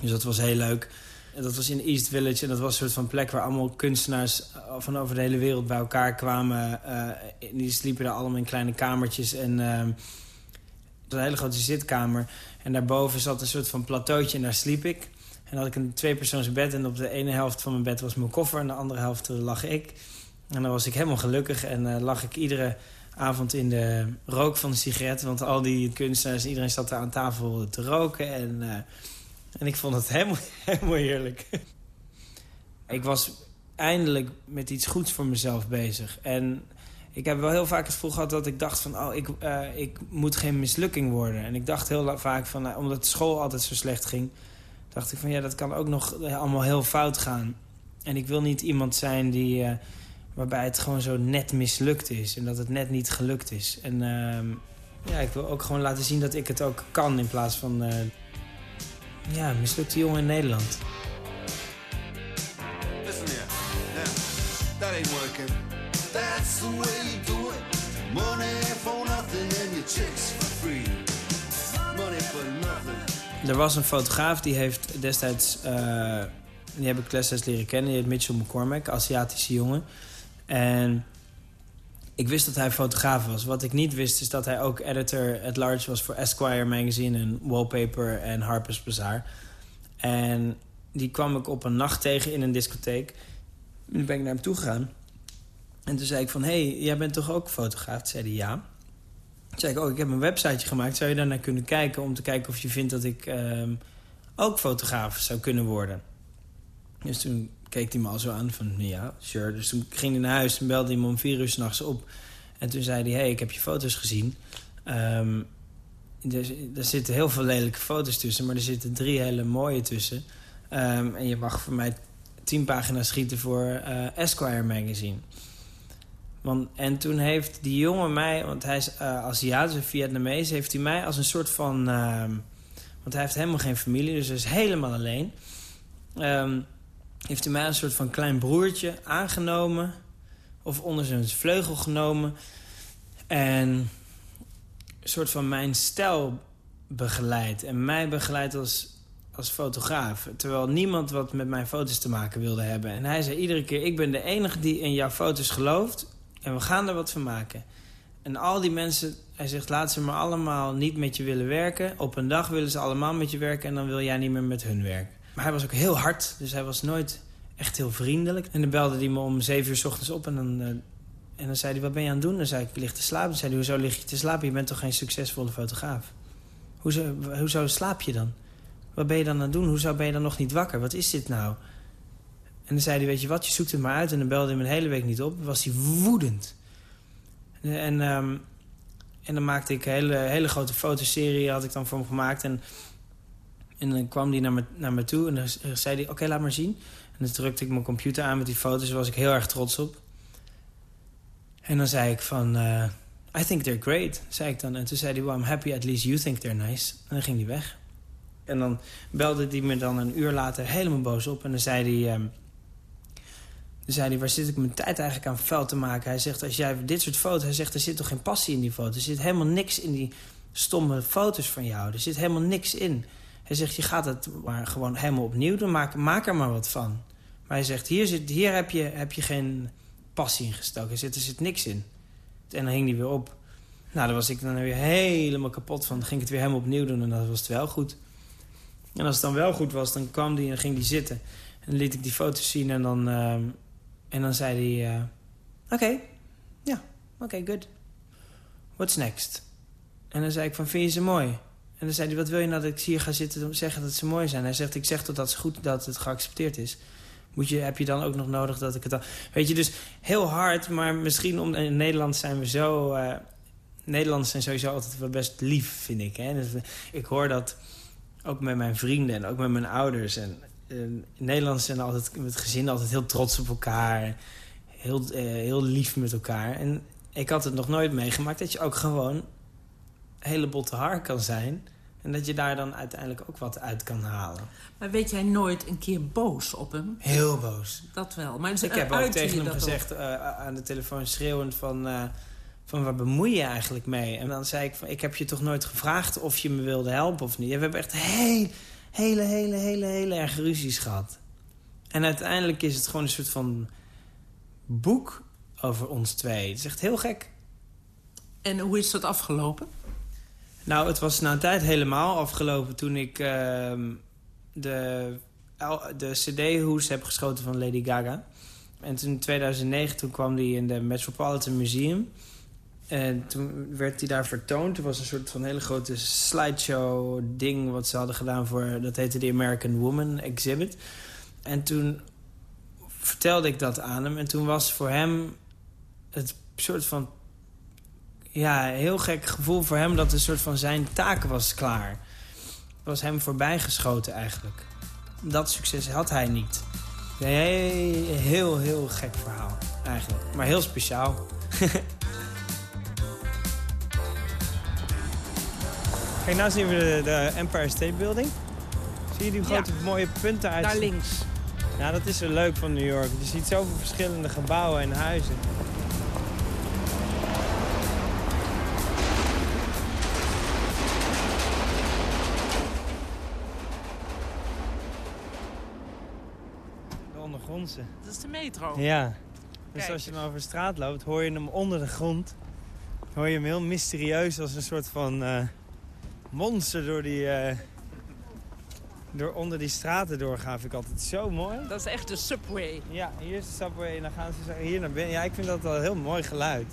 Dus dat was heel leuk. En dat was in East Village en dat was een soort van plek... waar allemaal kunstenaars van over de hele wereld bij elkaar kwamen. Uh, die sliepen daar allemaal in kleine kamertjes. En uh, een hele grote zitkamer. En daarboven zat een soort van plateautje en daar sliep ik. En had ik een tweepersoons bed en op de ene helft van mijn bed was mijn koffer... en de andere helft lag ik. En dan was ik helemaal gelukkig en uh, lag ik iedere avond in de rook van de sigaret. Want al die kunstenaars, iedereen zat daar aan tafel te roken. En, uh, en ik vond het helemaal, [LAUGHS] helemaal heerlijk. ik was eindelijk met iets goeds voor mezelf bezig. En ik heb wel heel vaak het gevoel gehad dat ik dacht van... oh, ik, uh, ik moet geen mislukking worden. En ik dacht heel vaak van, omdat school altijd zo slecht ging... dacht ik van, ja, dat kan ook nog allemaal heel fout gaan. En ik wil niet iemand zijn die... Waarbij het gewoon zo net mislukt is. En dat het net niet gelukt is. En uh, ja, ik wil ook gewoon laten zien dat ik het ook kan... in plaats van, uh, ja, mislukte jongen in Nederland. Listen here. Now, that ain't working. That's the way you do it. Money for nothing and your chicks for free. Money for nothing. Er was een fotograaf die heeft destijds... Uh, Die heb ik destijds leren kennen. Die heet Mitchell McCormack, Aziatische jongen. En ik wist dat hij fotograaf was. Wat ik niet wist is dat hij ook editor at large was voor Esquire magazine en Wallpaper en Harper's Bazaar. En die kwam ik op een nacht tegen in een discotheek. En toen ben ik naar hem toe gegaan. En toen zei ik van, hé, hey, jij bent toch ook fotograaf? Toen zei hij ja. Toen zei ik, oh, ik heb een websiteje gemaakt. Zou je daar naar kunnen kijken om te kijken of je vindt dat ik ehm, ook fotograaf zou kunnen worden? Dus toen keek hij me al zo aan van, ja, sure. Dus toen ging hij naar huis en belde hij me om vier uur s'nachts op. En toen zei hij, hé, hey, ik heb je foto's gezien. Ehm, er, zitten heel veel lelijke foto's tussen, maar er zitten drie hele mooie tussen. Ehm, en je mag voor mij tien pagina's schieten voor uh, Esquire magazine. Want, en toen heeft die jongen mij, want hij is uh, Aziatisch en Vietnamees... heeft hij mij als een soort van... Uh, want hij heeft helemaal geen familie, dus hij is helemaal alleen. Um, heeft hij mij een soort van klein broertje aangenomen... of onder zijn vleugel genomen... en een soort van mijn stijl begeleid. En mij begeleid als, als fotograaf. Terwijl niemand wat met mijn foto's te maken wilde hebben. En hij zei iedere keer, ik ben de enige die in jouw foto's gelooft... En we gaan er wat van maken. En al die mensen, hij zegt, laat ze maar allemaal niet met je willen werken. Op een dag willen ze allemaal met je werken en dan wil jij niet meer met hun werken. Maar hij was ook heel hard, dus hij was nooit echt heel vriendelijk. En dan belde hij me om zeven uur s ochtends op en dan, uh, en dan zei hij, wat ben je aan het doen? Dan zei ik, ik lig te slapen. Dan zei hij, hoezo lig je te slapen? Je bent toch geen succesvolle fotograaf? Hoezo, hoezo slaap je dan? Wat ben je dan aan het doen? Hoezo ben je dan nog niet wakker? Wat is dit nou? En dan zei hij, weet je wat, je zoekt het maar uit. En dan belde hij me een hele week niet op. Was hij woedend. En, um, en dan maakte ik een hele, hele grote fotoserie, had ik dan voor hem gemaakt. En, en dan kwam hij naar me, naar me toe en dan zei hij, oké, laat maar zien. En dan drukte ik mijn computer aan met die foto's, daar was ik heel erg trots op. En dan zei ik van, uh, I think they're great, zei ik dan. En toen zei hij, well, I'm happy at least you think they're nice. En dan ging hij weg. En dan belde hij me dan een uur later helemaal boos op. En dan zei hij... Um, toen zei hij, waar zit ik mijn tijd eigenlijk aan vuil te maken? Hij zegt, als jij dit soort foto's... Hij zegt, er zit toch geen passie in die foto's? Er zit helemaal niks in die stomme foto's van jou. Er zit helemaal niks in. Hij zegt, je gaat het maar gewoon helemaal opnieuw doen. Maak, maak er maar wat van. Maar hij zegt, hier, zit, hier heb, je, heb je geen passie in gestoken. Er zit, er zit niks in. En dan hing hij weer op. Nou, daar was ik dan weer helemaal kapot van. Dan ging ik het weer helemaal opnieuw doen en dat was het wel goed. En als het dan wel goed was, dan kwam hij en ging hij zitten. En dan liet ik die foto's zien en dan... Uh, en dan zei hij... Uh, Oké, ja, oké, good. What's next? En dan zei ik van, vind je ze mooi? En dan zei hij, wat wil je nou dat ik hier ga zitten zeggen dat ze mooi zijn? Hij zegt, ik zeg tot dat het goed dat het geaccepteerd is. Moet je, heb je dan ook nog nodig dat ik het dan... Weet je, dus heel hard, maar misschien om... In Nederland zijn we zo... Uh, Nederlanders zijn sowieso altijd wel best lief, vind ik. Hè? Dus ik hoor dat ook met mijn vrienden en ook met mijn ouders. En uh, Nederlanders zijn altijd met gezin altijd heel trots op elkaar. Heel, uh, heel lief met elkaar. En ik had het nog nooit meegemaakt dat je ook gewoon hele botte haar kan zijn. En dat je daar dan uiteindelijk ook wat uit kan halen. Maar weet jij nooit een keer boos op hem? Heel boos. Dat wel. Maar ik heb ook tegen hem gezegd uh, aan de telefoon schreeuwend van... Uh, van waar bemoei je eigenlijk mee? En dan zei ik van, ik heb je toch nooit gevraagd of je me wilde helpen of niet? we hebben echt heel, hele, hele, hele, hele erg ruzies gehad. En uiteindelijk is het gewoon een soort van boek over ons twee. Het is echt heel gek. En hoe is dat afgelopen? Nou, het was na een tijd helemaal afgelopen toen ik uh, de, de cd-hoes heb geschoten van Lady Gaga. En toen in 2009 toen kwam die in de Metropolitan Museum. En toen werd hij daar vertoond. Er was een soort van hele grote slideshow-ding... wat ze hadden gedaan voor... dat heette de American Woman Exhibit. En toen vertelde ik dat aan hem. En toen was voor hem het soort van... ja, heel gek gevoel voor hem... dat een soort van zijn taak was klaar. Het was hem voorbijgeschoten eigenlijk. Dat succes had hij niet. Een heel, heel, gek verhaal eigenlijk. Maar heel speciaal. [LAUGHS] Kijk, nou zien we de, de, Empire State Building. Zie je die grote ja. mooie punten uit? Daar links. Ja, dat is zo leuk van New York. Je ziet zoveel verschillende gebouwen en huizen. Dat is de metro. Ja. Dus Kijk als je dan over de straat loopt, hoor je hem onder de grond. Hoor je hem heel mysterieus als een soort van eh, monster door die... eh, door onder die straten doorgaan vind ik altijd zo mooi. Dat is echt de subway. Ja, hier is de subway en dan gaan ze hier naar binnen. Ja, ik vind dat wel een heel mooi geluid.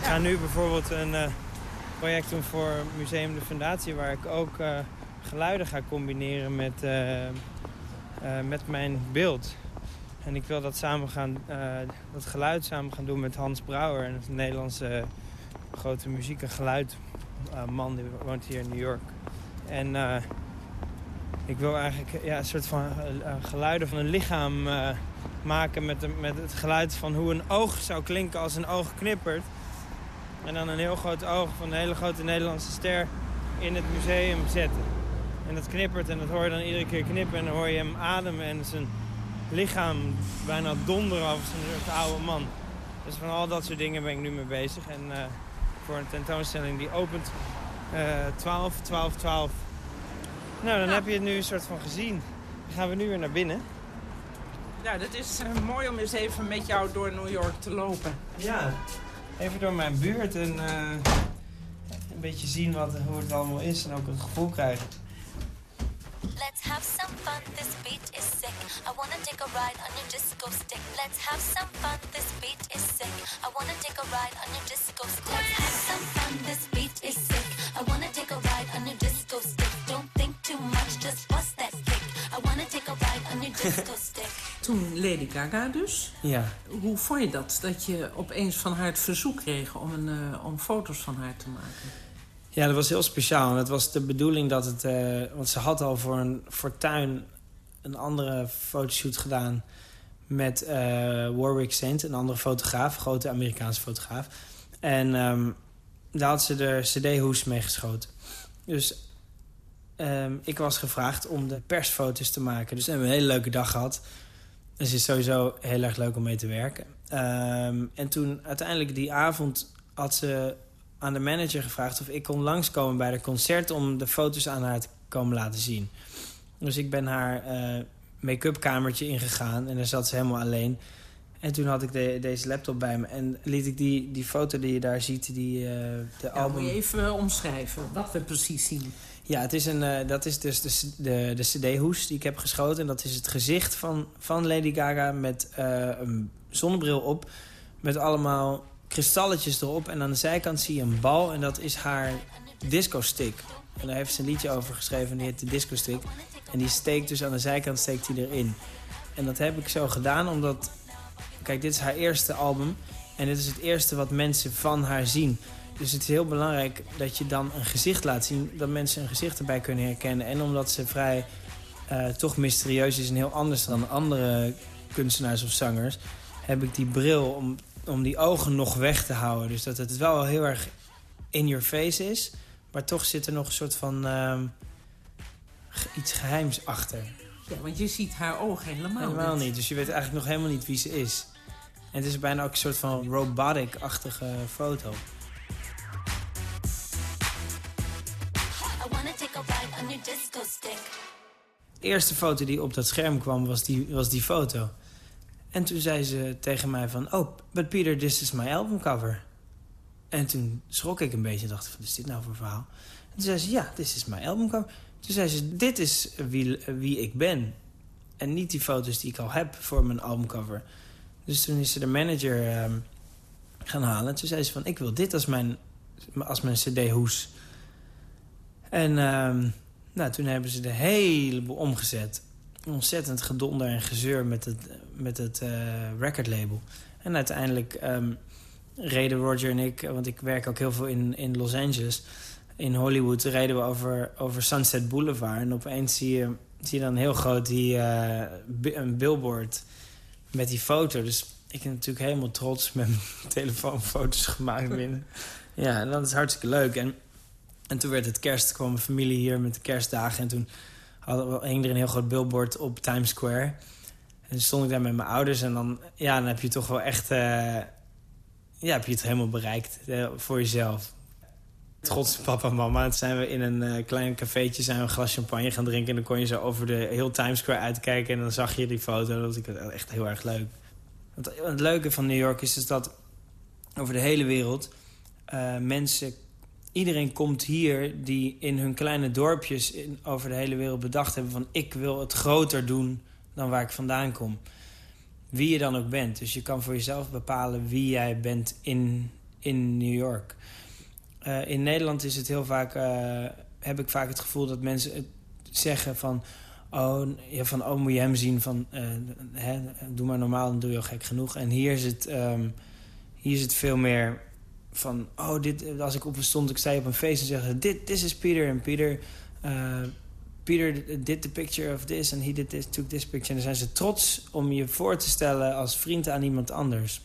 Ik ga nu bijvoorbeeld een eh, project doen voor Museum de Fundatie... waar ik ook geluiden ga combineren met, eh, eh, met mijn beeld. En ik wil dat, samen gaan, eh, dat geluid samen gaan doen met Hans Brouwer. Een Nederlandse grote muziek- en geluidman. die woont hier in New York. En ik wil eigenlijk ja, een soort van geluiden van een lichaam maken... Met, de, met het geluid van hoe een oog zou klinken als een oog knippert. En dan een heel groot oog van een hele grote Nederlandse ster in het museum zetten. En dat knippert en dat hoor je dan iedere keer knippen. En dan hoor je hem ademen en zijn lichaam bijna donderen over zijn soort oude man. Dus van al dat soort dingen ben ik nu mee bezig. En eh, voor een tentoonstelling die opent eh 12, 12, 12. Nou, dan heb je het nu een soort van gezien. Dan gaan we nu weer naar binnen. Ja, dat is eh, mooi om eens even met jou door New York te lopen. Ja, even door mijn buurt en eh, een beetje zien wat, hoe het allemaal is en ook een gevoel krijgen. Let's have some fun, this beat is sick. I wanna take a ride on your disco stick. Let's have some fun, this beat is sick. I wanna take a ride on your disco stick. Let's have some fun, this beat is sick. I wanna take a ride on your disco stick. Don't think too much, just bust that kick. I wanna take a ride on your disco [LAUGHS] stick. Toen Lady Gaga dus. Ja. Hoe vond je dat? Dat je opeens van haar het verzoek kreeg om, een, eh, om foto's van haar te maken? Ja, dat was heel speciaal. En het was de bedoeling dat het... eh, want ze had al voor een fortuin een andere fotoshoot gedaan... met eh, Warwick Saint, een andere fotograaf. Grote Amerikaanse fotograaf. En ehm, daar had ze de cd-hoes mee geschoten. Dus ehm, ik was gevraagd om de persfoto's te maken. Dus we hebben een hele leuke dag gehad. Dus het is sowieso heel erg leuk om mee te werken. Ehm, en toen uiteindelijk die avond had ze aan de manager gevraagd... of ik kon langskomen bij de concert om de foto's aan haar te komen laten zien. Dus ik ben haar eh, make-up kamertje ingegaan en daar zat ze helemaal alleen. En toen had ik de, deze laptop bij me en liet ik die, die foto die je daar ziet, die, eh, de Ja, album... moet je even eh, omschrijven wat we precies zien. Ja, het is een, dat is dus de, de, de cd-hoes die ik heb geschoten. En dat is het gezicht van, van Lady Gaga met een zonnebril op. Met allemaal kristalletjes erop. En aan de zijkant zie je een bal en dat is haar disco-stick. En daar heeft ze een liedje over geschreven, die heet de disco-stick. En die steekt dus aan de zijkant steekt hij erin. En dat heb ik zo gedaan omdat... Kijk, dit is haar eerste album. En dit is het eerste wat mensen van haar zien. Dus het is heel belangrijk dat je dan een gezicht laat zien... dat mensen een gezicht erbij kunnen herkennen. En omdat ze vrij eh, toch mysterieus is en heel anders dan andere kunstenaars of zangers... heb ik die bril om, om die ogen nog weg te houden. Dus dat het wel heel erg in your face is... maar toch zit er nog een soort van ehm, iets geheims achter. Ja, want je ziet haar ogen helemaal, Helemaal niet. Dus je weet eigenlijk nog helemaal niet wie ze is. En het is bijna ook een soort van robotic-achtige foto. De eerste foto die op dat scherm kwam was die, was die foto. En toen zei ze tegen mij van... Oh, but Peter, this is my album cover. En toen schrok ik een beetje en dacht wat is dit nou voor verhaal? En toen zei ze, ja, this is my album cover. Toen zei ze, dit is wie, wie ik ben. En niet die foto's die ik al heb voor mijn albumcover. Dus toen is ze de manager ehm, gaan halen. En toen zei ze van, ik wil dit als mijn, als mijn cd-hoes. En ehm, nou, toen hebben ze de heleboel omgezet. Ontzettend gedonder en gezeur met het, met het eh, recordlabel. En uiteindelijk ehm, reden Roger en ik... want ik werk ook heel veel in, in Los Angeles... in Hollywood reden we over, over Sunset Boulevard. En opeens zie je, zie dan heel groot die, eh, een billboard met die foto. Dus ik ben natuurlijk helemaal trots met mijn [LAUGHS] telefoon foto's gemaakt binnen. Ja, en dat is hartstikke leuk. En, en toen werd het kerst, kwam mijn familie hier met de kerstdagen. En toen hing er een heel groot billboard op Times Square. En stond ik daar met mijn ouders. En dan, ja, dan heb je toch wel echt... eh, ja, heb je het helemaal bereikt eh, voor jezelf. Trots papa en mama. Toen zijn we in een eh, klein cafeetje zijn we een glas champagne gaan drinken. En dan kon je zo over de heel Times Square uitkijken. En dan zag je die foto. Dat ik echt heel erg leuk. Want het leuke van New York is dus dat over de hele wereld... mensen, iedereen komt hier die in hun kleine dorpjes in, over de hele wereld bedacht hebben... van ik wil het groter doen dan waar ik vandaan kom. Wie je dan ook bent. Dus je kan voor jezelf bepalen wie jij bent in, in New York. Eh, in Nederland is het heel vaak, eh, heb ik vaak het gevoel dat mensen het zeggen van... Oh, ja, van, oh, moet je hem zien van, eh, hè, doe maar normaal, dan doe je al gek genoeg. En hier is het, ehm, hier is het veel meer van, oh, dit, als ik op een stond, ik sta op een feest en zeg, dit, this is Peter. En Peter, uh, Peter did the picture of this and he did this, took this picture. En dan zijn ze trots om je voor te stellen als vriend aan iemand anders.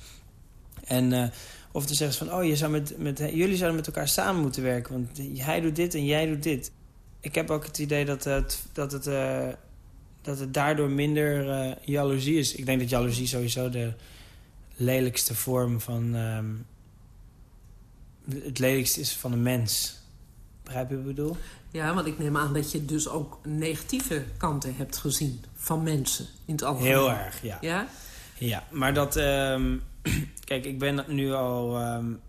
En, uh, of dan zeggen ze van, oh, je zou met, met, jullie zouden met elkaar samen moeten werken. Want hij doet dit en jij doet dit. Ik heb ook het idee dat het, dat het, uh, dat het daardoor minder jaloezie is. Ik denk dat jaloezie sowieso de lelijkste vorm van... Um, het lelijkste is van een mens. Begrijp je wat ik bedoel? Ja, want ik neem aan dat je dus ook negatieve kanten hebt gezien van mensen in het algemeen. Heel erg, ja. Ja? Ja, maar dat... Um, [CLEARS THROAT] kijk, ik ben nu al um,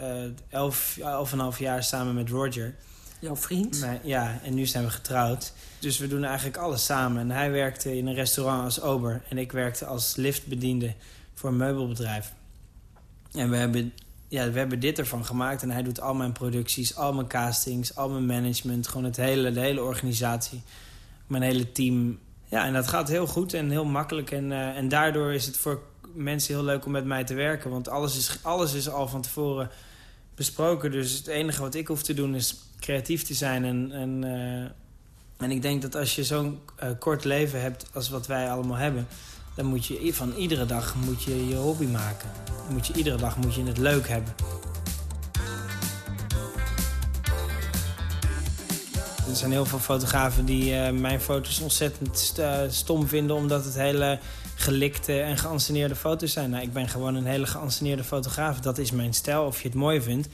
uh, elf, elf en een half jaar samen met Roger. Jouw vriend? Maar, ja, en nu zijn we getrouwd. Dus we doen eigenlijk alles samen. En hij werkte in een restaurant als ober. En ik werkte als liftbediende voor een meubelbedrijf. En we hebben ja, we hebben dit ervan gemaakt. En hij doet al mijn producties, al mijn castings, al mijn management. Gewoon het hele, de hele organisatie. Mijn hele team. Ja, en dat gaat heel goed en heel makkelijk. En, uh, en daardoor is het voor mensen heel leuk om met mij te werken. Want alles is, alles is al van tevoren besproken. Dus het enige wat ik hoef te doen is creatief te zijn. En, en, uh, en ik denk dat als je zo'n uh, kort leven hebt als wat wij allemaal hebben dan moet je van iedere dag moet je, je hobby maken. Dan moet je, iedere dag moet je het leuk hebben. Er zijn heel veel fotografen die uh, mijn foto's ontzettend uh, stom vinden... omdat het hele gelikte en geanceneerde foto's zijn. Nou, ik ben gewoon een hele geanceneerde fotograaf. Dat is mijn stijl, of je het mooi vindt.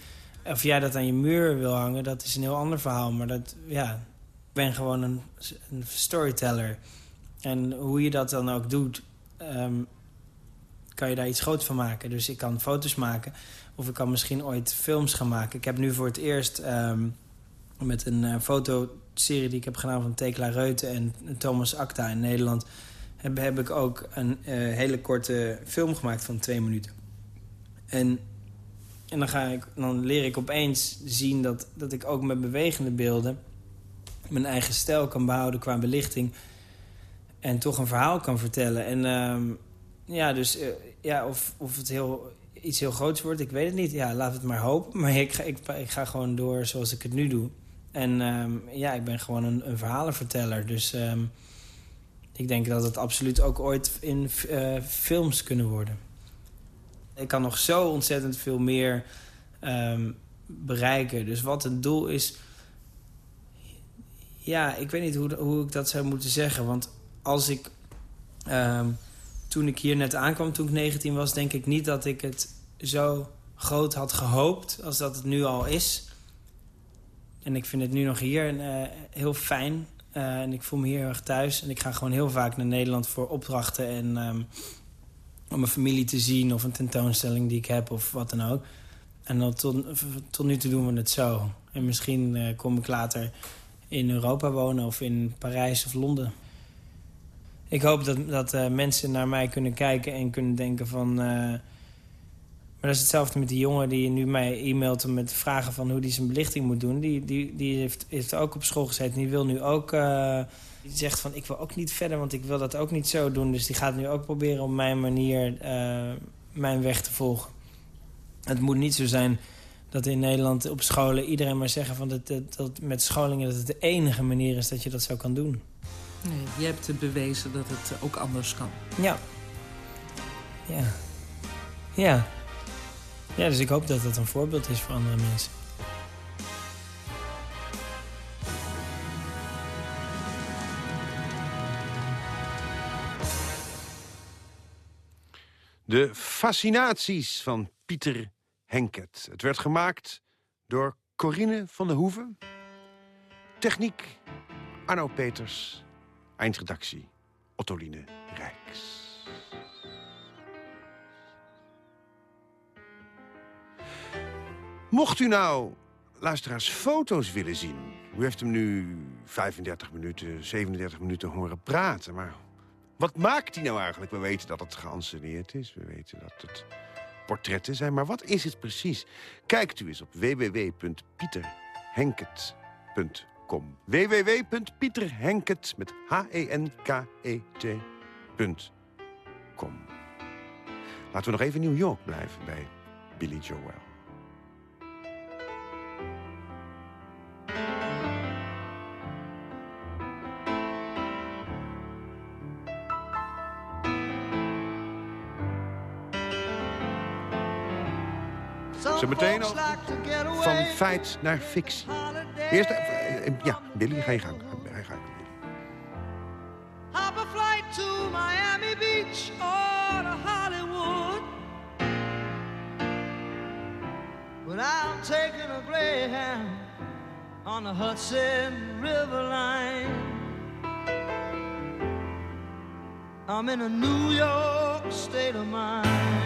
Of jij dat aan je muur wil hangen, dat is een heel ander verhaal. Maar dat, ja, ik ben gewoon een, een storyteller... En hoe je dat dan ook doet, um, kan je daar iets groots van maken. Dus ik kan foto's maken of ik kan misschien ooit films gaan maken. Ik heb nu voor het eerst um, met een uh, fotoserie die ik heb gedaan van Tekla Reuten en Thomas Acta in Nederland... heb, heb ik ook een uh, hele korte film gemaakt van twee minuten. En, en dan, ga ik, dan leer ik opeens zien dat, dat ik ook met bewegende beelden... mijn eigen stijl kan behouden qua belichting... En toch een verhaal kan vertellen. En um, ja, dus uh, ja, of, of het heel, iets heel groots wordt, ik weet het niet. Ja, laat het maar hopen. [LAUGHS] Maar ik ga, ik, ik ga gewoon door zoals ik het nu doe. En um, ja, ik ben gewoon een, een verhalenverteller. Dus um, ik denk dat het absoluut ook ooit in uh, films kunnen worden. Ik kan nog zo ontzettend veel meer bereiken. Dus wat het doel is... Ja, ik weet niet hoe, hoe ik dat zou moeten zeggen. Want als ik... Um, toen ik hier net aankwam, toen ik 19 was... denk ik niet dat ik het zo groot had gehoopt als dat het nu al is. En ik vind het nu nog hier uh, heel fijn. Uh, en ik voel me hier heel erg thuis. En ik ga gewoon heel vaak naar Nederland voor opdrachten... En, um, om mijn familie te zien of een tentoonstelling die ik heb of wat dan ook. En dan tot, tot nu toe doen we het zo. En misschien uh, kom ik later in Europa wonen of in Parijs of Londen ik hoop dat, dat uh, mensen naar mij kunnen kijken en kunnen denken van... Uh, maar dat is hetzelfde met die jongen die nu mij e-mailt... met vragen van hoe hij zijn belichting moet doen. Die, die, die heeft, heeft ook op school gezeten en die wil nu ook... Uh, die zegt van ik wil ook niet verder, want ik wil dat ook niet zo doen. Dus die gaat nu ook proberen op mijn manier mijn weg te volgen. Het moet niet zo zijn dat in Nederland op scholen iedereen maar zeggen... Van dat, dat, dat met scholingen dat het de enige manier is dat je dat zo kan doen. Nee, je hebt bewezen dat het ook anders kan. Ja. Ja. Ja. Ja, dus ik hoop dat dat een voorbeeld is voor andere mensen. De fascinaties van Pieter Henket. Het werd gemaakt door Corine van der Hoeven. Techniek Arno Peters. Eindredactie Ottoline Rijks. Mocht u nou, luisteraars, foto's willen zien... u heeft hem nu 35 minuten, 37 minuten horen praten... maar wat maakt hij nou eigenlijk? We weten dat het geanceneerd is, we weten dat het portretten zijn... maar wat is het precies? Kijkt u eens op www.pieterhenket.com www.pieterhenket met H-E-N-K-E-T.com Laten we nog even in New York blijven bij Billy Joel. Zo meteen ook van feit naar fictie. Eerst, Eh, eh, ja, Billy, ga je gang. Ga je gang. Hop a flight to Miami Beach or to Hollywood. But I'm taking a Greyhound on the Hudson River line. I'm in a New York state of mind.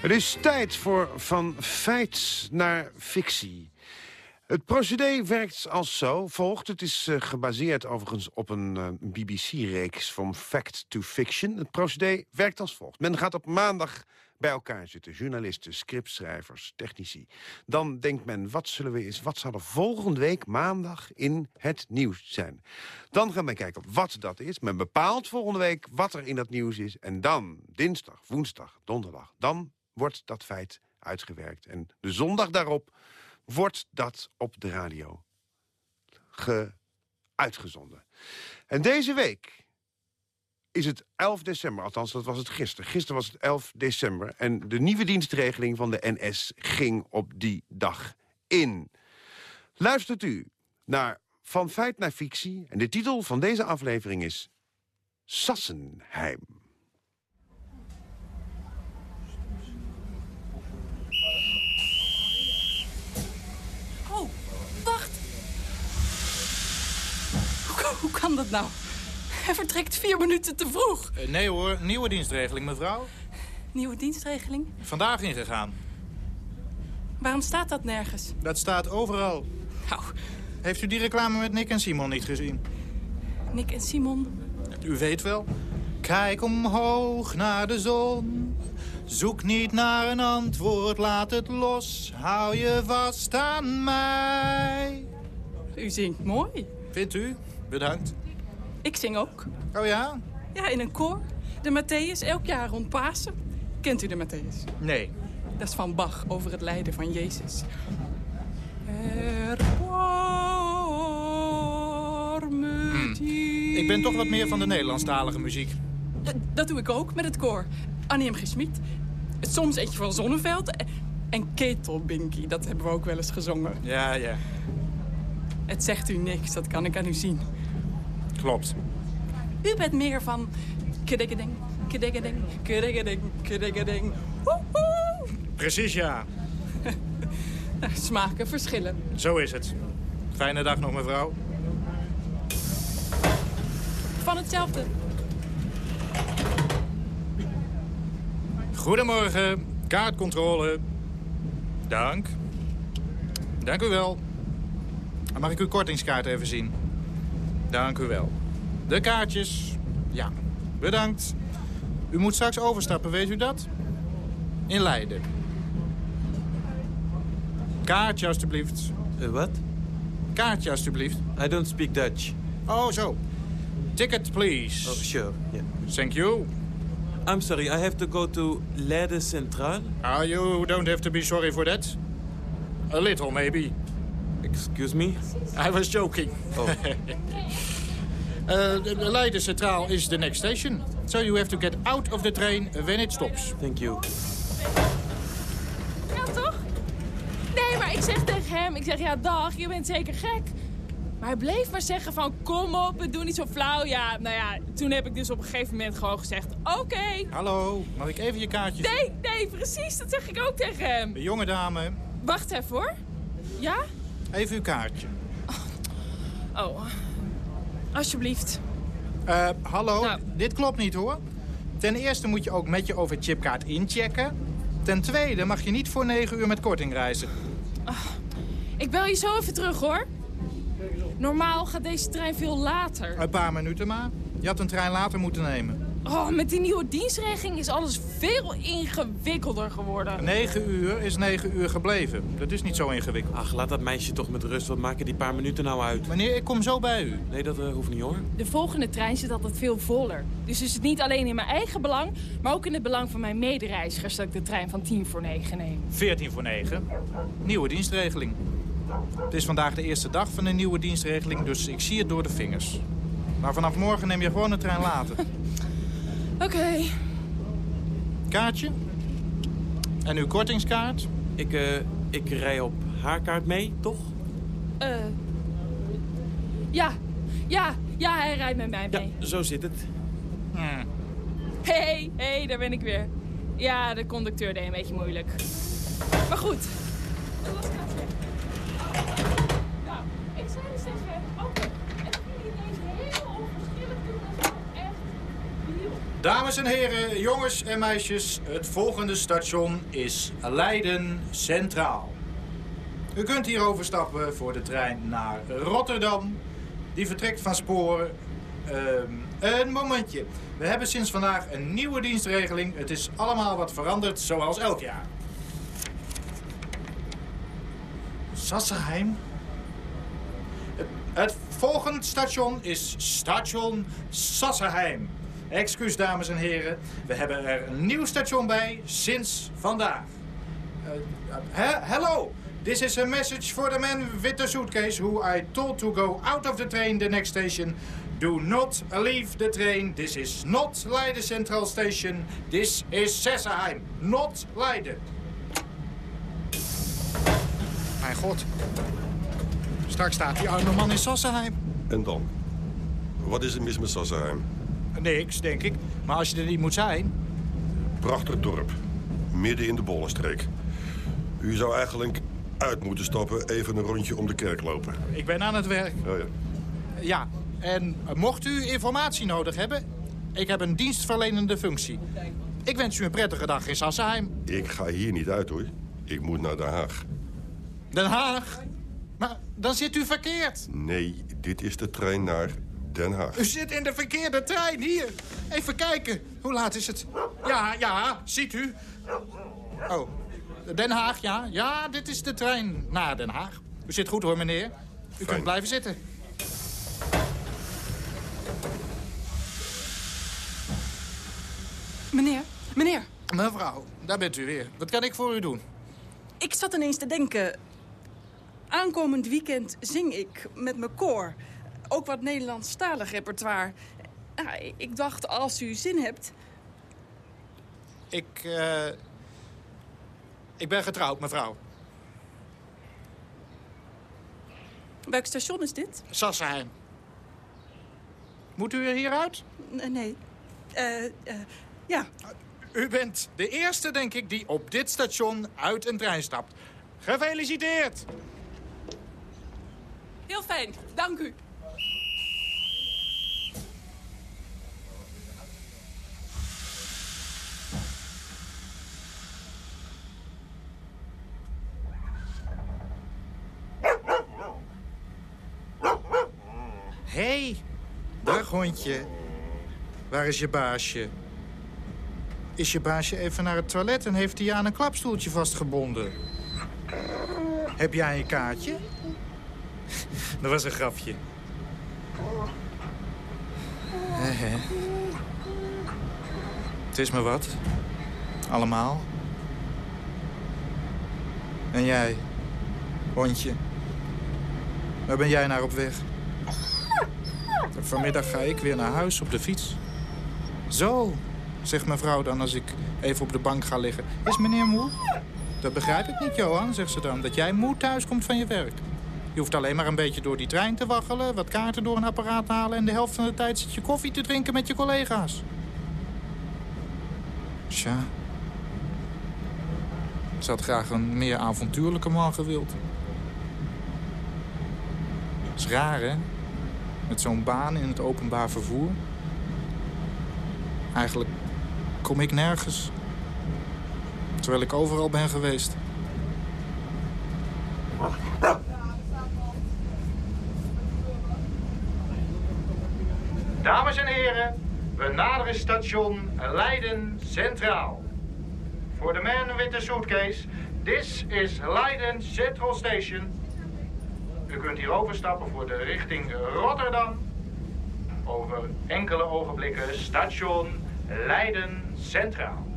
Het is tijd voor van feit naar fictie. Het procedé werkt als zo volgt. Het is eh, gebaseerd overigens op een eh, BBC-reeks van Fact to Fiction. Het procedé werkt als volgt. Men gaat op maandag bij elkaar zitten. Journalisten, scriptschrijvers, technici. Dan denkt men, wat, zullen we eens, wat zal er volgende week maandag in het nieuws zijn? Dan gaat men kijken wat dat is. Men bepaalt volgende week wat er in dat nieuws is. En dan, dinsdag, woensdag, donderdag, dan wordt dat feit uitgewerkt. En de zondag daarop wordt dat op de radio ge uitgezonden. En deze week is het 11 december, althans dat was het gisteren. Gisteren was het 11 december en de nieuwe dienstregeling van de NS ging op die dag in. Luistert u naar Van Feit naar Fictie en de titel van deze aflevering is Sassenheim. Oh, wacht. Hoe, kan dat nou? Hij vertrekt vier minuten te vroeg. Eh, nee hoor, nieuwe dienstregeling, mevrouw. Nieuwe dienstregeling? Vandaag ingegaan. Waarom staat dat nergens? Dat staat overal. Nou. Heeft u die reclame met Nick en Simon niet gezien? Nick en Simon? U weet wel. Kijk omhoog naar de zon. Zoek niet naar een antwoord, laat het los. Hou je vast aan mij. U zingt mooi. Vindt u? Bedankt. Ik zing ook. Oh ja? Ja, in een koor. De Matthäus, elk jaar rond Pasen. Kent u de Matthäus? Nee. Dat is van Bach, over het lijden van Jezus. Hmm. Ik ben toch wat meer van de Nederlandstalige muziek. Dat doe ik ook met het koor. Annie M. G. Schmid. Soms eentje van Zonneveld. En Ketelbinky, dat hebben we ook wel eens gezongen. Ja, ja. Het zegt u niks, dat kan ik aan u zien. Klopt. U bent meer van... Kedekkeding, kedekkeding, kedekkeding, kedekkeding. Precies, ja. [LAUGHS] Smaken verschillen. Zo is het. Fijne dag nog, mevrouw. Van hetzelfde. Goedemorgen, kaartcontrole. Dank. Dank u wel. Mag ik uw kortingskaart even zien? Dank u wel. De kaartjes. Ja, bedankt. U moet straks overstappen, weet u dat? In Leiden. Kaartje, alstublieft. wat? Kaartje, alstublieft. I don't speak Dutch. Oh, zo. Ticket, please. Oh, sure. Yeah. Thank you. I'm sorry, I have to go to Leiden Centraal. Ah, you don't have to be sorry for that. A little, maybe. Excuse me? I was joking. Oh. [LAUGHS] uh, Leiden Centraal is the next station. So you have to get out of the train when it stops. Thank you. Ja, toch? Nee, maar ik zeg tegen hem, ik zeg, ja, dag, je bent zeker gek. Maar hij bleef maar zeggen van, kom op, doe niet zo flauw. Ja, nou ja, toen heb ik dus op een gegeven moment gewoon gezegd, oké. Hallo, mag ik even je kaartje zien? Nee, nee, precies, dat zeg ik ook tegen hem. De jonge dame, Wacht even hoor. Ja? Even uw kaartje. Oh, alsjeblieft. Eh, hallo, Nou. dit klopt niet hoor. Ten eerste moet je ook met je overchipkaart inchecken. Ten tweede mag je niet voor 9 uur met korting reizen. Ik bel je zo even terug hoor. Normaal gaat deze trein veel later. Een paar minuten maar. Je had een trein later moeten nemen. Oh, met die nieuwe dienstregeling is alles veel ingewikkelder geworden. 9 uur is 9 uur gebleven. Dat is niet zo ingewikkeld. Ach, laat dat meisje toch met rust. Wat maken die paar minuten nou uit? Meneer, ik kom zo bij u. Nee, dat eh, hoeft niet hoor. De volgende trein zit altijd veel voller. Dus is het niet alleen in mijn eigen belang, maar ook in het belang van mijn medereizigers dat ik de trein van 10 voor 9 neem. 14 voor 9. Nieuwe dienstregeling. Het is vandaag de eerste dag van de nieuwe dienstregeling, dus ik zie het door de vingers. Maar vanaf morgen neem je gewoon een trein later. [LAUGHS] Oké. Kaartje? En uw kortingskaart? Ik, eh, ik rij op haar kaart mee, toch? Eh. ja, ja, ja, hij rijdt met mij mee. Zo zit het. Hmm. Hé, hey, hey, daar ben ik weer. Ja, de conducteur deed een beetje moeilijk. Maar goed. Dat was het Nou, ik zei dus tegen hem, oké. En dan ging hij ineens heel onverschillig doen. Dat is echt debiel. Dames en heren, jongens en meisjes, het volgende station is Leiden Centraal. U kunt hier overstappen voor de trein naar Rotterdam. Die vertrekt van sporen. Ehm, een momentje. We hebben sinds vandaag een nieuwe dienstregeling. Het is allemaal wat veranderd, zoals elk jaar. Sassenheim. Het, het volgende station is station Sassenheim. Excuus, dames en heren. We hebben er een nieuw station bij sinds vandaag. Uh, he- hello. This is a message for the man with the suitcase who I told to go out of the train the next station. Do not leave the train. This is not Leiden Central Station. This is Sessenheim, not Leiden. Mijn god. Straks staat die arme man in Sassenheim. En dan? Wat is er mis met Sassenheim? Niks, denk ik. Maar als je er niet moet zijn... Prachtig dorp. Midden in de bollenstreek. U zou eigenlijk uit moeten stappen, even een rondje om de kerk lopen. Ik ben aan het werk. Oh ja. Ja, en mocht u informatie nodig hebben... ik heb een dienstverlenende functie. Ik wens u een prettige dag in Sassenheim. Ik ga hier niet uit, hoor. Ik moet naar Den Haag. Den Haag? Maar dan zit u verkeerd. Nee, dit is de trein naar Den Haag. U zit in de verkeerde trein, hier. Even kijken. Hoe laat is het? Ja, ja, ziet u. Oh, Den Haag, ja. Ja, dit is de trein naar Den Haag. U zit goed hoor, meneer. U kunt blijven zitten. Meneer, meneer. Mevrouw, daar bent u weer. Wat kan ik voor u doen? Ik zat ineens te denken... Aankomend weekend zing ik met mijn koor. Ook wat Nederlandstalig repertoire. Ja, ik dacht, als u zin hebt... Ik, eh... Ik ben getrouwd, mevrouw. Welk station is dit? Sassenheim. Moet u er hieruit? N- nee. Eh, eh, ja. U bent de eerste, denk ik, die op dit station uit een trein stapt. Gefeliciteerd! Heel fijn, dank u. hey, dag hondje. Waar is je baasje? Is je baasje even naar het toilet en heeft hij aan een klapstoeltje vastgebonden? Heb jij een kaartje? [LAUGHS] Dat was een grapje. Hè, hè. Het is me wat. Allemaal. En jij, hondje. Waar ben jij naar op weg? Vanmiddag ga ik weer naar huis op de fiets. Zo, zegt mevrouw dan als ik even op de bank ga liggen. Is meneer moe? Dat begrijp ik niet, Johan, zegt ze dan. Dat jij moe thuis komt van je werk. Je hoeft alleen maar een beetje door die trein te waggelen... wat kaarten door een apparaat halen... en de helft van de tijd zit je koffie te drinken met je collega's. Tja. Ze had graag een meer avontuurlijke man gewild. is raar, hè? Met zo'n baan in het openbaar vervoer. Eigenlijk kom ik nergens. Terwijl ik overal ben geweest. Dames en heren, we naderen station Leiden Centraal. For the man with the suitcase, this is Leiden Central Station. Kunt hier overstappen voor de richting Rotterdam. Over enkele ogenblikken station Leiden Centraal.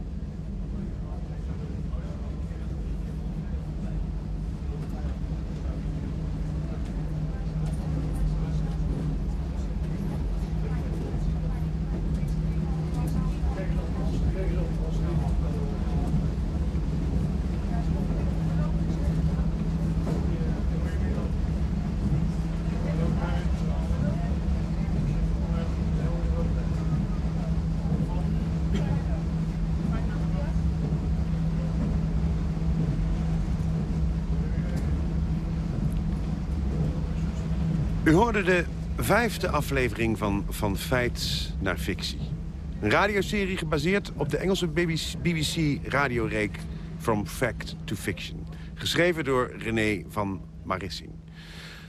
U hoorde de vijfde aflevering van Van Feit naar Fictie. Een radioserie gebaseerd op de Engelse BBC-radioreek From Fact to Fiction. Geschreven door René van Marissing.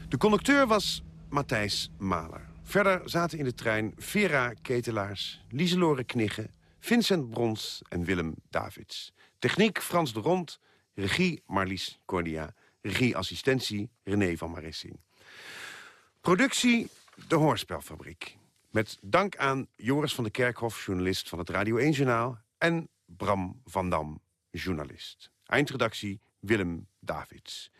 De conducteur was Matthijs Maler. Verder zaten in de trein Vera Ketelaars, Lieselore Knigge... Vincent Brons en Willem Davids. Techniek Frans de Rond, regie Marlies Cordia... regieassistentie René van Marissing. Productie De Hoorspelfabriek. Met dank aan Joris van der Kerkhof, journalist van het Radio 1-journaal... en Bram van Dam, journalist. Eindredactie Willem Davids.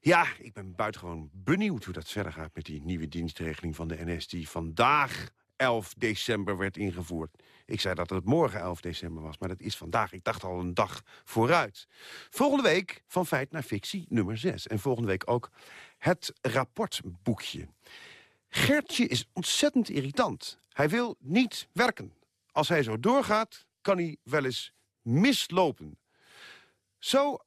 Ja, ik ben buitengewoon benieuwd hoe dat verder gaat... met die nieuwe dienstregeling van de NS... die vandaag 11 december werd ingevoerd. Ik zei dat het morgen 11 december was, maar dat is vandaag. Ik dacht al een dag vooruit. Volgende week van feit naar fictie nummer 6. En volgende week ook het rapportboekje. Gertje is ontzettend irritant. Hij wil niet werken. Als hij zo doorgaat, kan hij wel eens mislopen. Zo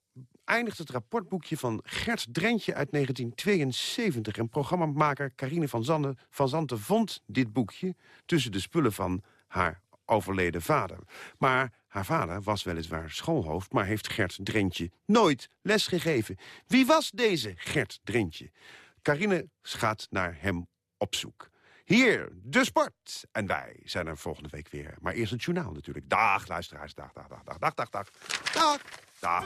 eindigt het rapportboekje van Gert Drentje uit 1972. En programmamaker Carine van, Zanne, van Zanten vond dit boekje... tussen de spullen van haar overleden vader. Maar haar vader was weliswaar schoolhoofd... maar heeft Gert Drentje nooit lesgegeven. Wie was deze Gert Drentje? Carine gaat naar hem op zoek. Hier, de sport. En wij zijn er volgende week weer. Maar eerst het journaal natuurlijk. Dag, luisteraars. Dag, dag, dag, dag, dag, dag, dag. Dag, dag.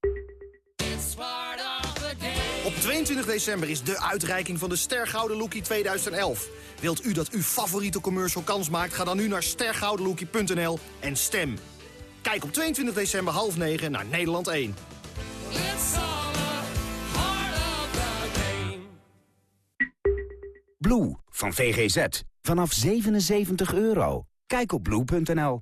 Op 22 december is de uitreiking van de Stergouden Lookie 2011. Wilt u dat uw favoriete commercial kans maakt? Ga dan nu naar stergoudenlookie.nl en stem. Kijk op 22 december half 9 naar Nederland 1. Blue van VGZ, vanaf 77 euro. Kijk op blue.nl.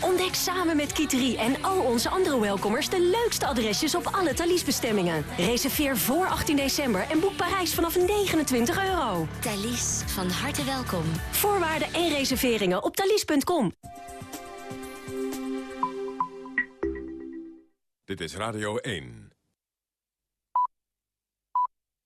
Ontdek samen met Kiteri en al onze andere welkomers de leukste adresjes op alle Thalys-bestemmingen. Reserveer voor 18 december en boek Parijs vanaf 29 euro. Thalys, van harte welkom. Voorwaarden en reserveringen op thalys.com. Dit is Radio 1.